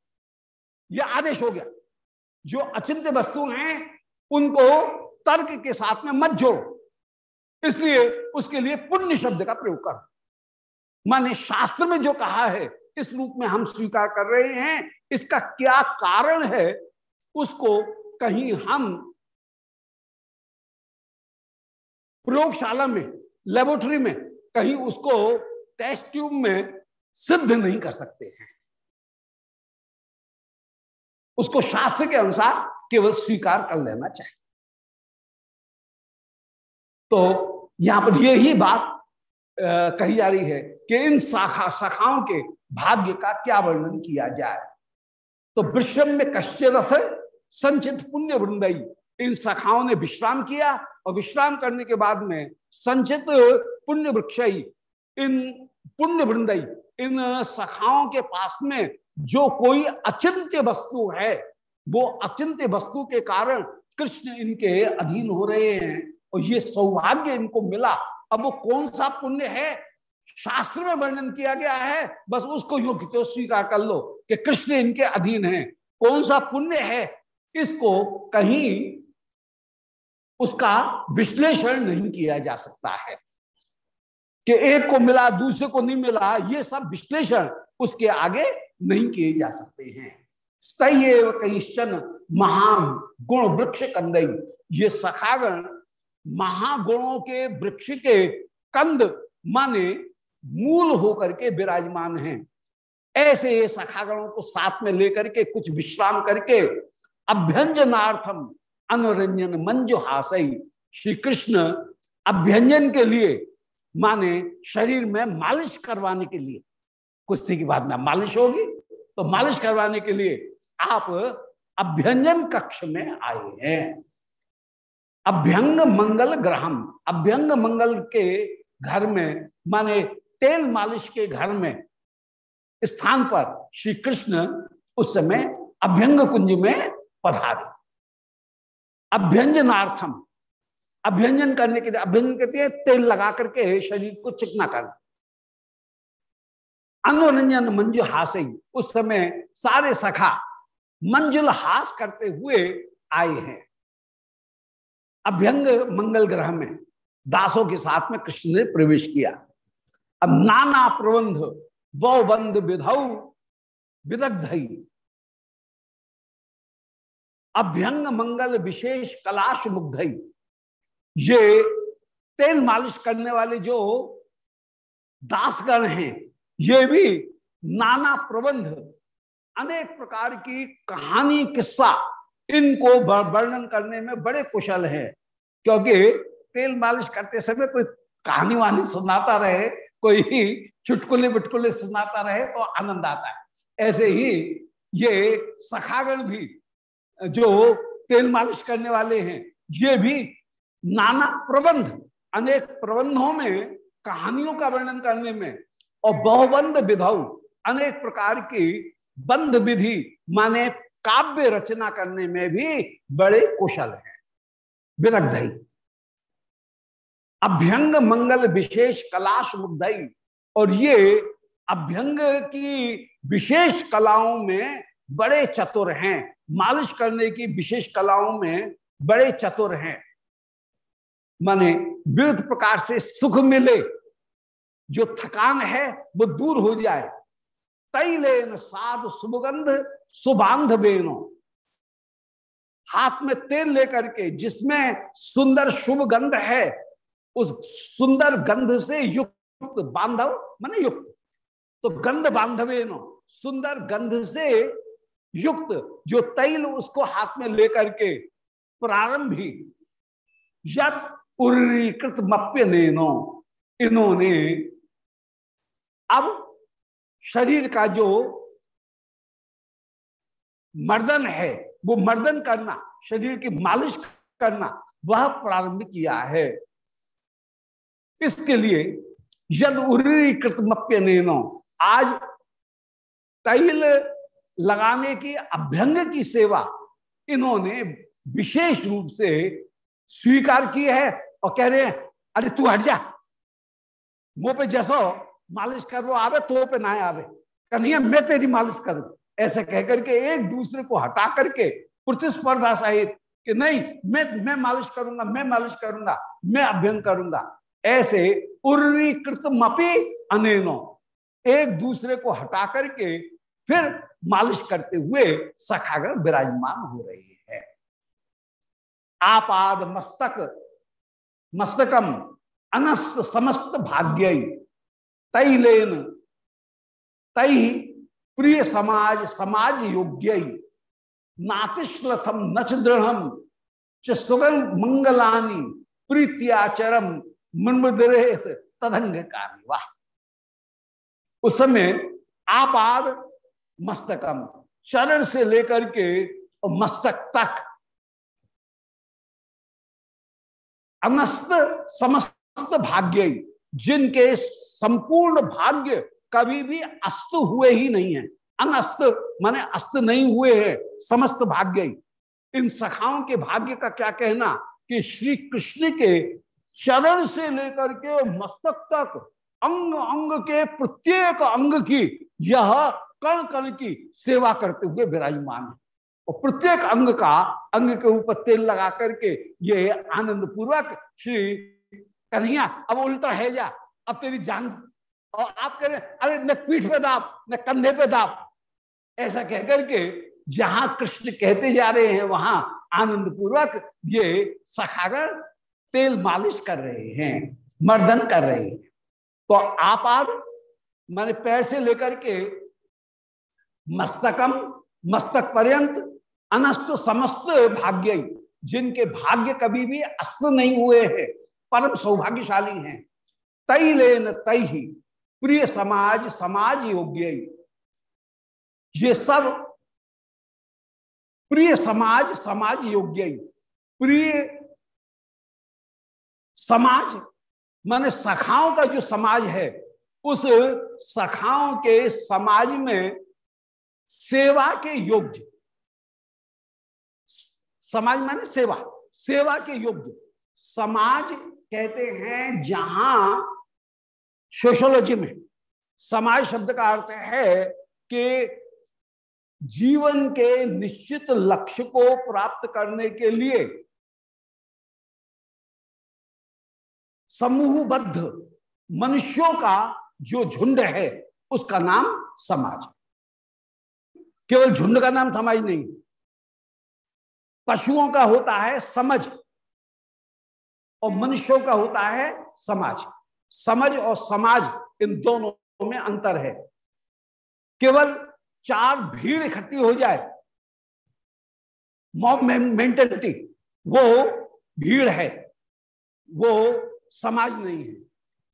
S1: यह आदेश हो गया। जो अचिंत्य वस्तु हैं, उनको तर्क के साथ में मत जोड़ो। इसलिए उसके लिए पुण्य शब्द का प्रयोग कर। माने शास्त्र में जो कहा है, इस रूप में हम स्वीकार कर रहे हैं, इसका क्या कारण है, उसको कहीं हम प्रयोगशाला में लेबोरेटरी में, कहीं उसको टेस्ट ट्यूब में सिद्ध नहीं कर सकते हैं। उसको शास्त्र के अनुसार केवल स्वीकार कर लेना चाहिए। तो यहाँ पर यही बात कही जा रही है कि इन शाखा, शाखाओं के भाग्य का क्या वर्णन किया जाए? तो विश्रम में कश्यरथ संचित पुण्य वृंदई, इन शाखाओं ने विश्राम किया और विश्राम करने के बाद में संचित पुण्य वृक्ष इन पुण्य वृंदई, इन सखाओं के पास में जो कोई अचिंत्य वस्तु है, वो अचिंत्य वस्तु के कारण कृष्ण इनके अधीन हो रहे हैं और ये सौभाग्य इनको मिला अब वो कौन सा पुण्य है? शास्त्र में वर्णन किया गया है। बस उसको योग्य तो स्वीकार कर लो कि कृष्ण इनके अधीन है। कौन सा पुण्य है? इसको कहीं उसका विश्लेषण नहीं किया जा सकता है। कि एक को मिला, दूसरे को नहीं मिला, ये सब विश्लेषण उसके आगे नहीं किए जा सकते हैं। स्तव कईश्चन महागुण वृक्ष कंदई ये सखागण महागुणों के वृक्ष के कंद माने मूल होकर के विराजमान हैं। ऐसे ये सखागणों को साथ में लेकर के कुछ विश्राम करके अभ्यंजनार्थम अनुरंजन मंजु हासई श्री कृष्ण अभ्यंजन के लिए, माने शरीर में मालिश करवाने के लिए। कुश्ती की बात में मालिश होगी तो मालिश करवाने के लिए आप अभ्यंजन कक्ष में आए हैं। अभ्यंग मंगल ग्रहम। अभ्यंग मंगल के घर में, माने तेल मालिश के घर में, स्थान पर श्री कृष्ण उस समय अभ्यंग कुंज में पधारे। अभ्यंजनार्थम। अभ्यंजन करने के लिए, अभ्यंजन कहते हैं, तेल लगा करके शरीर को चिकना करना। अनुरंजन मंजु हासई। उस समय सारे सखा मंजुल हास करते हुए आए हैं। अभ्यंग मंगल ग्रह में दासों के साथ में कृष्ण ने प्रवेश किया। अब नाना प्रबंध बंद विधौ, विदग्ध अभ्यंग मंगल विशेष कलाश मुग्ध ये तेल मालिश करने वाले जो दासगण हैं, ये भी नाना प्रबंध, अनेक प्रकार की कहानी, किस्सा इनको वर्णन करने में बड़े कुशल है, क्योंकि तेल मालिश करते समय कोई कहानी वानी सुनाता रहे, कोई चुटकुले बुटकुले सुनाता रहे तो आनंद आता है। ऐसे ही ये सखागण भी, जो तेल मालिश करने वाले हैं, ये भी नाना प्रबंध, अनेक प्रबंधों में, कहानियों का वर्णन करने में, और बहुबंध विधाऊ अनेक प्रकार की बंध विधि माने काव्य रचना करने में भी बड़े कुशल हैं। विरग्धई अभ्यंग मंगल विशेष कलाश मुग्धई और ये अभ्यंग की विशेष कलाओं में बड़े चतुर हैं। मालिश करने की विशेष कलाओं में बड़े चतुर हैं। माने विविध प्रकार से सुख मिले, जो थकान है वो दूर हो जाए। तैलेन साध सुगंध सुबांध बेनो हाथ में तेल लेकर के जिसमें सुंदर शुभ गंध है, उस सुंदर गंध से युक्त बांधव, माने युक्त। तो गंध बांधवे बांधवेनो सुंदर गंध से युक्त जो तैल उसको हाथ में लेकर के प्रारंभी यद उर्रीकृत मप्य नैनो इन्होंने अब शरीर का जो मर्दन है, वो मर्दन करना, शरीर की मालिश करना, वह प्रारंभ किया है। इसके लिए यद उर्रीकृत मप्य नैनो, आज तैल लगाने की अभ्यंग की सेवा इन्होंने विशेष रूप से स्वीकार की है और कह रहे हैं, अरे तू हट जा, मुँह पे जैसो, मालिश कर आवे तो पे ना आवे, कन्हैया, मैं तेरी मालिश करूँ। ऐसे कहकर के एक दूसरे को हटा करके प्रतिस्पर्धा सहित कि नहीं, मैं मैं मालिश करूँगा, मैं मालिश करूँगा, मैं अभ्यंग करूँगा। ऐसे उर्रीकृत मपी अनेनो एक दूसरे को हटा करके फिर मालिश करते हुए सखागर विराजमान हो रही है। आपाद मस्तक, मस्तकम अनस्त समस्त भाग्य तैलेन तई प्रिय समाज समाज योग्य नातिश्लथम नच दृढ़ सुगम मंगलानी प्रीत्याचरम मनमदरेत तदंग वाह उस समय आपाद मस्तकम चरण से लेकर के मस्तक तक अनस्त समस्त भाग्य जिनके संपूर्ण भाग्य कभी भी अस्त हुए ही नहीं है। अनस्त माने अस्त नहीं हुए हैं, समस्त भाग्य इन सखाओं के भाग्य का क्या कहना? कि श्री कृष्ण के चरण से लेकर के मस्तक तक अंग अंग के प्रत्येक अंग की यह कण कण की सेवा करते हुए विराजमान है। और प्रत्येक अंग का अंग के ऊपर तेल लगा करके ये आनंद पूर्वक श्री कन्हैया, अब उल्टा है जा, अब तेरी जान और आप कह रहे अरे न पीठ पे दाप न कंधे पे दाप ऐसा कहकर के जहाँ कृष्ण कहते जा रहे हैं, वहाँ आनंद पूर्वक ये सखागर तेल मालिश कर रहे हैं, मर्दन कर रहे हैं। तो आपाद माने पैर से लेकर के मस्तकम, मस्तक पर्यंत अनस्त समस्त भाग्य जिनके भाग्य कभी भी अस्त नहीं हुए हैं, परम सौभाग्यशाली हैं। तई लेन तई ही प्रिय समाज समाज योग्य ये सब प्रिय समाज समाज योग्य प्रिय समाज, माने सखाओं का जो समाज है, उस सखाओं के समाज में सेवा के योग्य। समाज माने सेवा सेवा के योग्य। समाज कहते हैं जहाँ सोशोलॉजी में। समाज शब्द का अर्थ है कि जीवन के निश्चित लक्ष्य को प्राप्त करने के लिए समूहबद्ध मनुष्यों का जो झुंड है, उसका नाम समाज केवल झुंड का नाम समाज नहीं, पशुओं का होता है समझ और मनुष्यों का होता है समाज। समझ और समाज इन दोनों में अंतर है। केवल चार भीड़ इकट्ठी हो जाए, मॉब मेंटेलिटी, वो भीड़ है, वो समाज नहीं है।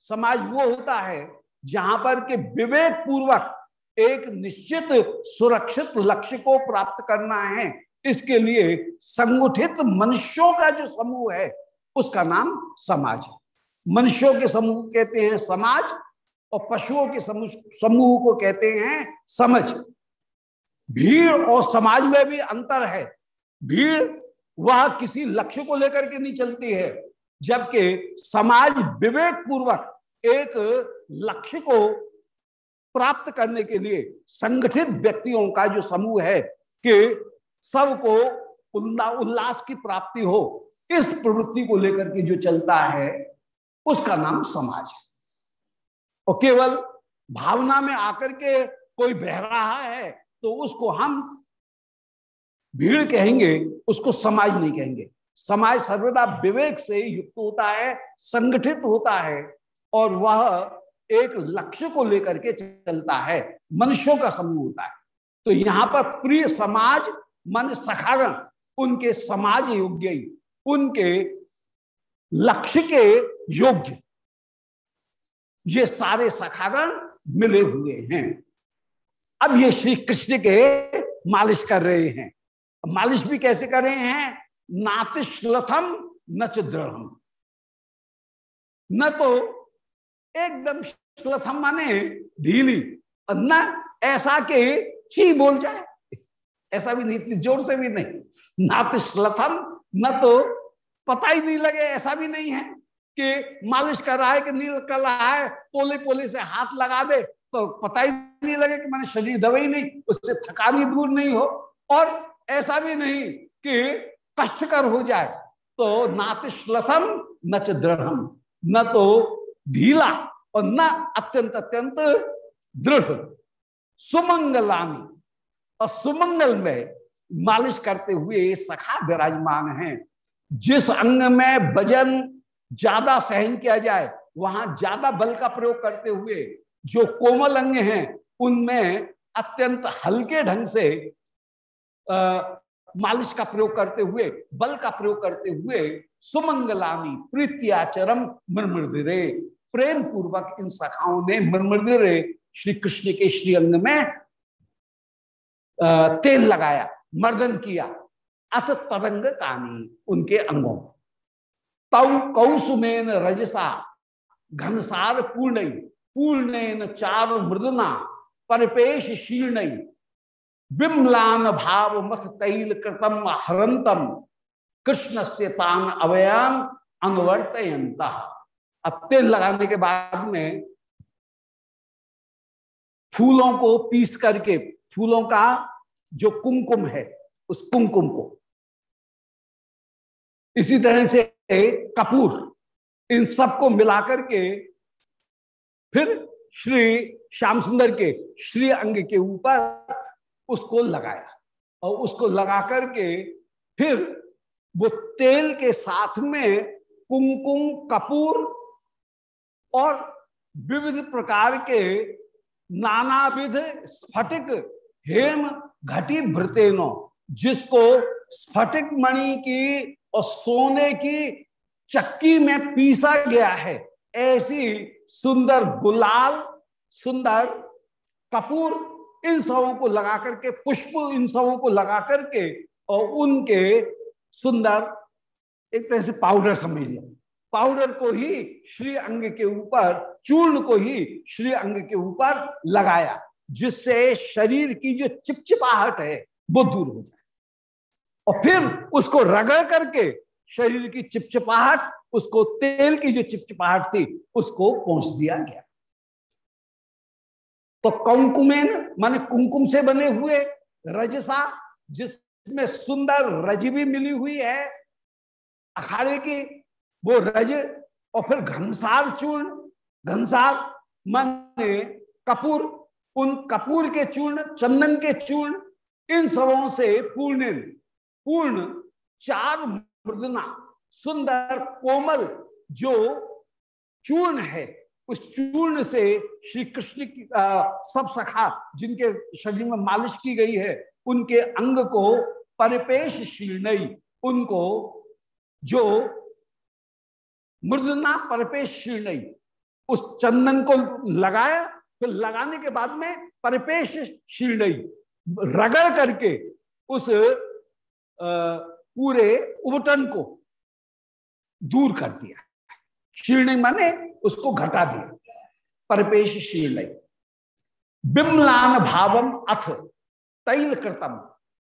S1: समाज वो होता है जहाँ पर के विवेक पूर्वक एक निश्चित सुरक्षित लक्ष्य को प्राप्त करना है। इसके लिए संगठित मनुष्यों का जो समूह है, उसका नाम समाज है। मनुष्यों के समूह कहते हैं समाज और पशुओं के समूह समूह को कहते हैं समझ। भीड़ और समाज में भी अंतर है। भीड़ वह किसी लक्ष्य को लेकर के नहीं चलती है, जबकि समाज विवेक पूर्वक एक लक्ष्य को प्राप्त करने के लिए संगठित व्यक्तियों का जो समूह है कि सबको उल्लास की प्राप्ति हो, इस प्रवृत्ति को लेकर के जो चलता है उसका नाम समाज है। और केवल भावना में आकर के कोई बह रहा है तो उसको हम भीड़ कहेंगे, उसको समाज नहीं कहेंगे। समाज सर्वदा विवेक से युक्त होता है, संगठित होता है, और वह एक लक्ष्य को लेकर के चलता है, मनुष्यों का समूह होता है। तो यहाँ पर प्रिय समाज, मन सखागण, उनके समाज योग्य उनके लक्ष्य के योग्य। ये सारे सखागण मिले हुए हैं। अब ये श्री कृष्ण के मालिश कर रहे हैं। मालिश भी कैसे कर रहे हैं? नातिश्लथम न च दृढ़ न तो एकदम श्लथम माने ढीली और न ऐसा के ची बोल जाए। ऐसा भी नहीं, इतनी ज़ोर से भी नहीं। नातिश्लथम न तो पता ही नहीं लगे, ऐसा भी नहीं है। कि मालिश कर रहा है कि नील कर रहा है पोले पोले से हाथ लगा दे तो पता ही नहीं लगे कि मैंने शरीर दवाई नहीं, उससे थकानी दूर नहीं हो। और ऐसा भी नहीं कि कष्टकर हो जाए तो नात श्लथम, न च दृढ़ न तो ढीला और न अत्यंत अत्यंत दृढ़। सुमंगलानी और सुमंगल में मालिश करते हुए सखा विराजमान हैं। जिस अंग में वज़न ज़्यादा सहन किया जाए वहाँ ज़्यादा बल का प्रयोग करते हुए जो कोमल अंग हैं उनमें अत्यंत हल्के ढंग से आ, मालिश का प्रयोग करते हुए बल का प्रयोग करते हुए सुमंगलामी प्रीत्याचरम मृमृदिरे प्रेम पूर्वक इन सखाओं ने मृमृदिरे श्री कृष्ण के श्री अंग में तेल लगाया मर्दन किया अथ तरंग कानी उनके अंगों तौ कौसुमेन रजसा। घनसार पूर्ण। पूर्ण चार मृदना। परिपेश शीर्ण। बिमलान भाव मथ तैल कृतम हरंतम कृष्ण से तान अवयान अनुवर्तयंत अब तेल लगाने के बाद में फूलों को पीस करके, फूलों का जो कुमकुम है, उस कुमकुम को। इसी तरह से कपूर, इन सबको मिलाकर के फिर श्री श्याम सुंदर के श्री अंग के ऊपर उसको लगाया और उसको लगा करके फिर वो तेल के साथ में कुमकुम, कपूर और विविध प्रकार के नानाविध स्फटिक, हेम, घटी भृतेनो जिसको स्फटिक मणि की और सोने की चक्की में पीसा गया है। ऐसी सुंदर गुलाल, सुंदर कपूर इन सबों को लगा करके, पुष्प इन सबों को लगा करके और उनके सुंदर एक तरह से पाउडर समझ लो। पाउडर को ही श्री अंग के ऊपर, चूर्ण को ही श्री अंग के ऊपर लगाया, जिससे शरीर की जो चिपचिपाहट है, वो दूर हो जाए। और फिर उसको रगड़ करके शरीर की चिपचिपाहट, उसको तेल की जो चिपचिपाहट थी, उसको पहुँच दिया गया। तो कुंकुमेन, माने कुमकुम से बने हुए रजसा, जिसमें सुंदर रज भी मिली हुई है, अखाड़े की, वो रज और फिर घनसार चूर्ण, घनसार माने कपूर, उन कपूर के चूर्ण, चंदन के चूर्ण, इन सबों से पूर्ण पूर्ण चार मृदना सुंदर कोमल जो चूर्ण है उस चूर्ण से श्री कृष्ण की आ, सब सखा जिनके शरीर में मालिश की गई है उनके अंग को परिपेश शीर्णई उनको जो मृदना परिपेश शीर्णई उस चंदन को लगाया फिर लगाने के बाद में परिपेश शीर्णई रगड़ करके उस पूरे उबटन को दूर कर दिया। शीर्ण माने, उसको घटा दिया। परपेश शीर्ण बिमलान भावम अथ, तैल कृतम।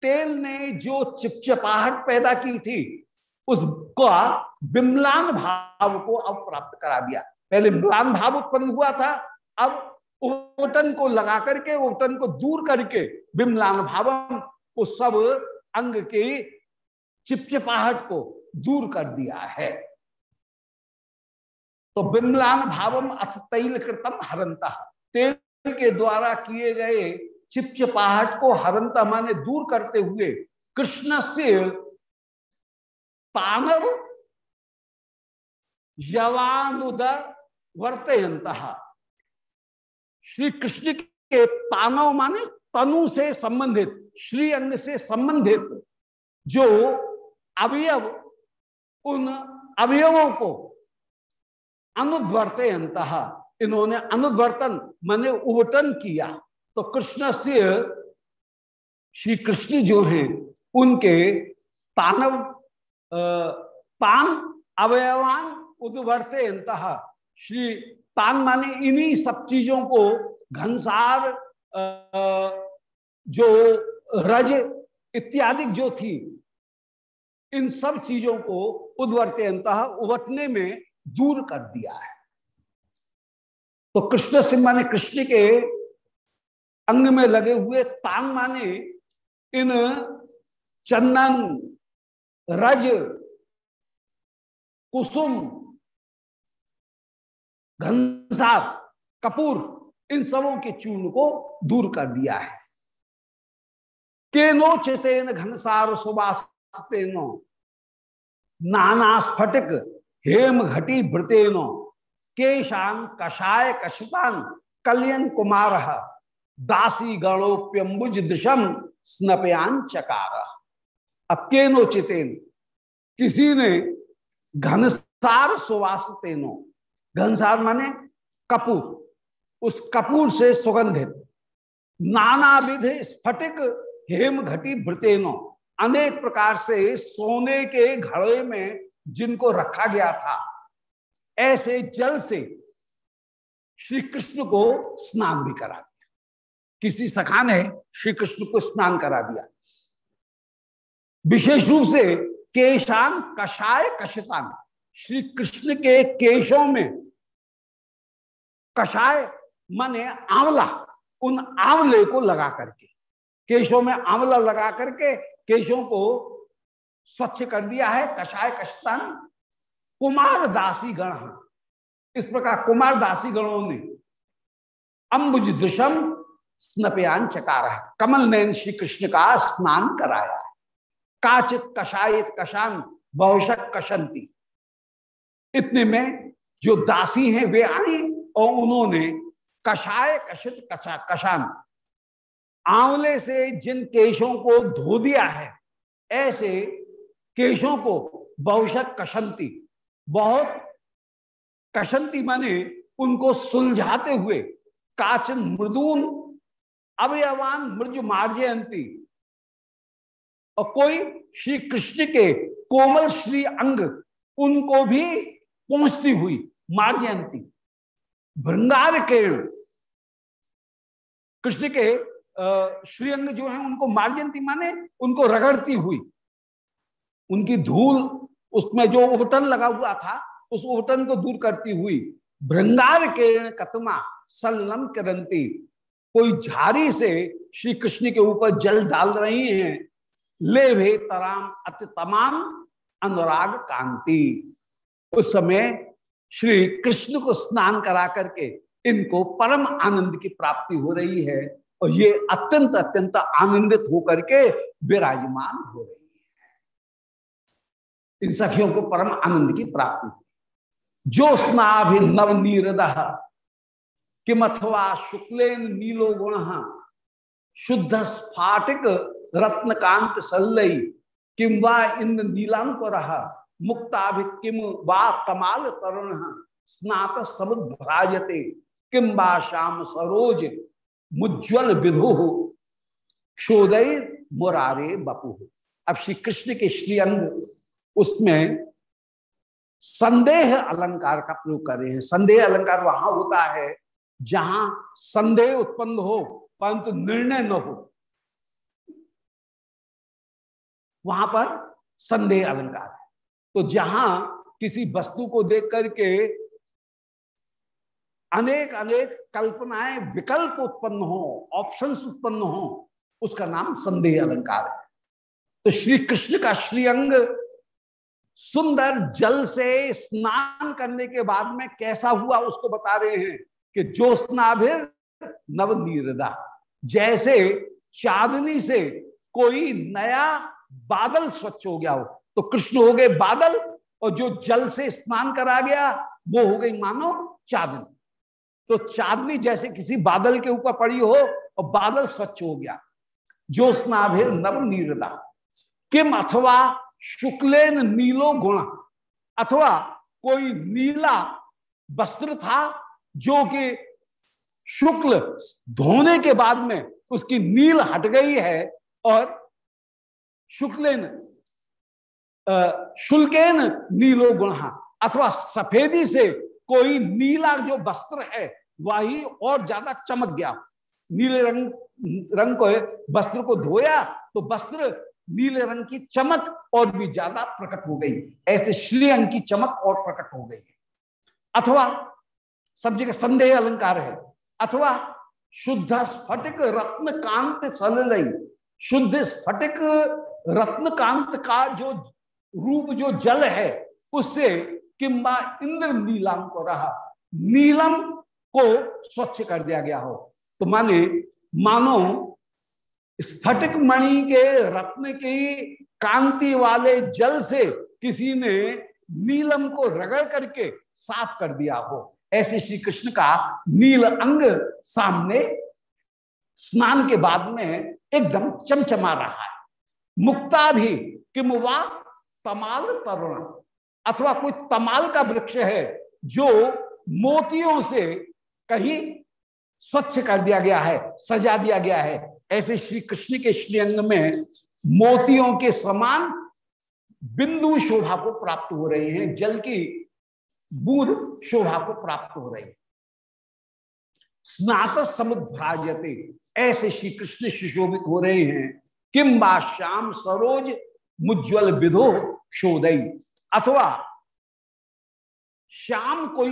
S1: तेल ने जो चिपचिपाहट पैदा की थी, उसको बिमलान भाव को अब प्राप्त करा दिया। पहले म्लान भाव उत्पन्न हुआ था, अब ओटन को लगा करके ओटन को दूर करके बिमलान भावम, वो सब अंग की चिपचिपाहट को दूर कर दिया है। तो बिमलान भावम अथ तैल कृतम हरंता। तेल के द्वारा किए गए चिपचिपाहट को हरंता माने दूर करते हुए कृष्ण से पानव यवानुदर वर्तयंत श्री कृष्ण के पानव माने तनु से संबंधित, श्री अंग से संबंधित जो अवयव, उन अवयवों को अनुवर्त इन्होंने अनुवर्तन, माने उवटन किया। तो कृष्ण से श्री कृष्ण जो हैं, उनके तानव तान अवयवान उद्वर्ते श्री तान माने इन्हीं सब चीज़ों को घनसार जो रज इत्यादि जो थी, इन सब चीज़ों को उद्वर्ते उबटने में दूर कर दिया है। तो कृष्ण सिंह माने कृष्ण के अंग में लगे हुए तांग माने इन चंदन, रज, कुसुम घनसार कपूर इन सबों के चूर्ण को दूर कर दिया है। केनो चेतेन घनसार सुबास्तेनो नाना स्फटिक हेम घटी भृतेनो केशान कषाय कशुतान कल्याण कुमार, दासी गणोप्यम्बुज दिशम स्नपयान चकार। अब केनो चितेन, किसी ने घनसार सुवास तेनो घनसार माने कपूर उस कपूर से सुगंधित। नाना विध स्फटिक हेम घटी भृतेनो। अनेक प्रकार से सोने के घड़े में जिनको रखा गया था, ऐसे जल से श्री कृष्ण को स्नान भी करा दिया। किसी सखा ने श्री कृष्ण को स्नान करा दिया। विशेष रूप से केशान कषाय कशतान। श्री कृष्ण के केशों में कषाय माने आंवला, उन आंवले को लगा करके, केशों में आंवला लगा करके केशों को स्वच्छ कर दिया है, कषाय कशतान कुमार दासी गण। इस प्रकार कुमार दासी गणों ने अंबुज दुषम स्नपयान चकार कमल नयन श्री कृष्ण का स्नान कराया है। काचित कषायित बहुशक कशंती इतने में जो दासी हैं, वे आई और उन्होंने कषाय कशित कशा कशान आंवले से जिन केशों को धो दिया है, ऐसे केशों को बहुशक कशंती बहुत कशंती माने उनको सुलझाते हुए काचन मृदून अवयवान मृज मार्जयंती। और कोई श्री कृष्ण के कोमल श्री अंग उनको भी पहुँचती हुई मार्जयंती। भृंगार केण कृष्ण के श्रीअंग जो है, उनको मार्जयंती माने, उनको रगड़ती हुई। उनकी धूल उसमें जो उबटन लगा हुआ था, उस उबटन को दूर करती हुई, भृंगार केण कतमा सलनम करंती कोई झारी से श्री कृष्ण के ऊपर जल डाल रही हैं, ले भे तराम अति तमाम अनुराग कांति। उस समय श्री कृष्ण को स्नान करा करके इनको परम आनंद की प्राप्ति हो रही है और ये अत्यंत अत्यंत आनंदित होकर के विराजमान हो रही है। इन सखियों को परम आनंद की प्राप्ति जो स्नाभि नव नीरद किम अथवा शुक्लेन नीलो गुण शुद्ध स्फाटिक रत्नकांत सल्लई किम वा इंद नीलांकुर मुक्ताभि किम वा तमाल तरुण स्नात समुद्राजते किम श्याम सरोज? मुज्ज्वल विधु शोदय मुरारे बपु। अब श्री कृष्ण के श्रीअंग उसमें संदेह अलंकार का प्रयोग कर रहे हैं। संदेह अलंकार वहाँ होता है जहाँ संदेह उत्पन्न हो, परंतु निर्णय न हो। वहाँ पर संदेह अलंकार तो जहाँ किसी वस्तु को देख करके अनेक अनेक कल्पनाएँ, विकल्प उत्पन्न हो ऑप्शंस उत्पन्न हो, उसका नाम संदेह अलंकार है। तो श्री कृष्ण का श्रीअंग सुंदर जल से स्नान करने के बाद में कैसा हुआ उसको बता रहे हैं कि ज्योत्नाभिर नवनीरदा। जैसे चांदनी से कोई नया बादल स्वच्छ हो गया हो तो कृष्ण हो गए बादल और जो जल से स्नान करा गया, वो हो गई मानो चांदनी। तो चांदनी जैसे किसी बादल के ऊपर पड़ी हो और बादल स्वच्छ हो गया। जो स्नाभिर नव नीरदा, किम अथवा शुक्लेन नीलो गुण, अथवा कोई नीला वस्त्र था जो कि शुक्ल धोने के बाद में उसकी नील हट गई है और शुक्लेन शुल्केन नीलो गुण अथवा सफेदी से कोई नीला जो वस्त्र है, वही और ज़्यादा चमक गया। नीले रंग रंग को वस्त्र को धोया तो वस्त्र नीले रंग की चमक और भी ज़्यादा प्रकट हो गई। ऐसे श्रीअंग की चमक और प्रकट हो गई अथवा सब जगह संदेह अलंकार है। अथवा शुद्ध स्फटिक रत्न कांत सल शुद्ध स्फटिक रत्न कांत का जो रूप जो जल है, उससे किंबा इंद्र नीलम को रहा। नीलम को स्वच्छ कर दिया गया हो। तो माने, मानो, स्फटिक मणि के रत्न की कांति वाले जल से किसी ने नीलम को रगड़ करके साफ़ कर दिया हो। ऐसे श्री कृष्ण का नील अंग सामने स्नान के बाद में एकदम चमचमा रहा है। मुक्ता भी किम तमाल तरुण, अथवा कोई तमाल का वृक्ष है जो मोतियों से कहीं स्वच्छ कर दिया गया है, सजा दिया गया है। ऐसे श्री कृष्ण के श्रीअंग में मोतियों के समान बिंदु शोभा को प्राप्त हो रहे हैं, जल की बूंद शोभा को प्राप्त हो रही है। स्नात समुद्राजते ऐसे श्री कृष्ण सुशोभित हो रहे हैं। किम्बा श्याम सरोज मुज्ज्वल विधो शोदई अथवा श्याम कोई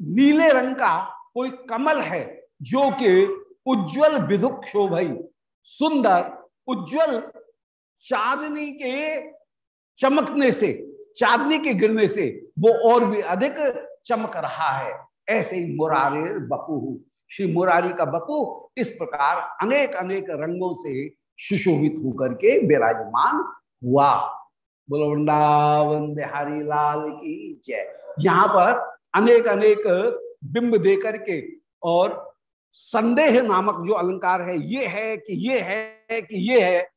S1: नीले रंग का कोई कमल है जो कि उज्जवल विधुक शोभई। सुंदर, उज्जवल चांदनी के चमकने से, चांदनी के गिरने से वो और भी अधिक चमक रहा है। ऐसे ही मुरारे बपू श्री मुरारी का बपू इस प्रकार अनेक अनेक रंगों से सुशोभित होकर के विराजमान हुआ। बोलो, वृंदावन बिहारी लाल की जय। यहाँ पर अनेक अनेक बिंब दे करके और संदेह नामक जो अलंकार है, ये है कि ये है कि ये है,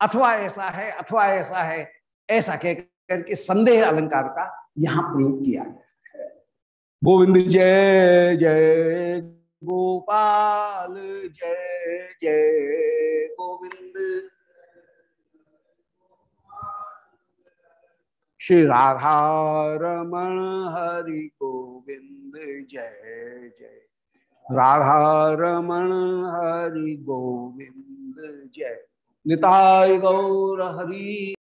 S1: अथवा ऐसा है, अथवा ऐसा है, ऐसा कह करके संदेह अलंकार का यहाँ प्रयोग किया गया है। गोविंद जय जय गोपाल, जय जय गोविंद। श्री राधा रमण हरि गोविंद, जय जय। राधा रमण हरि गोविंद, जय। निताय गौर हरि।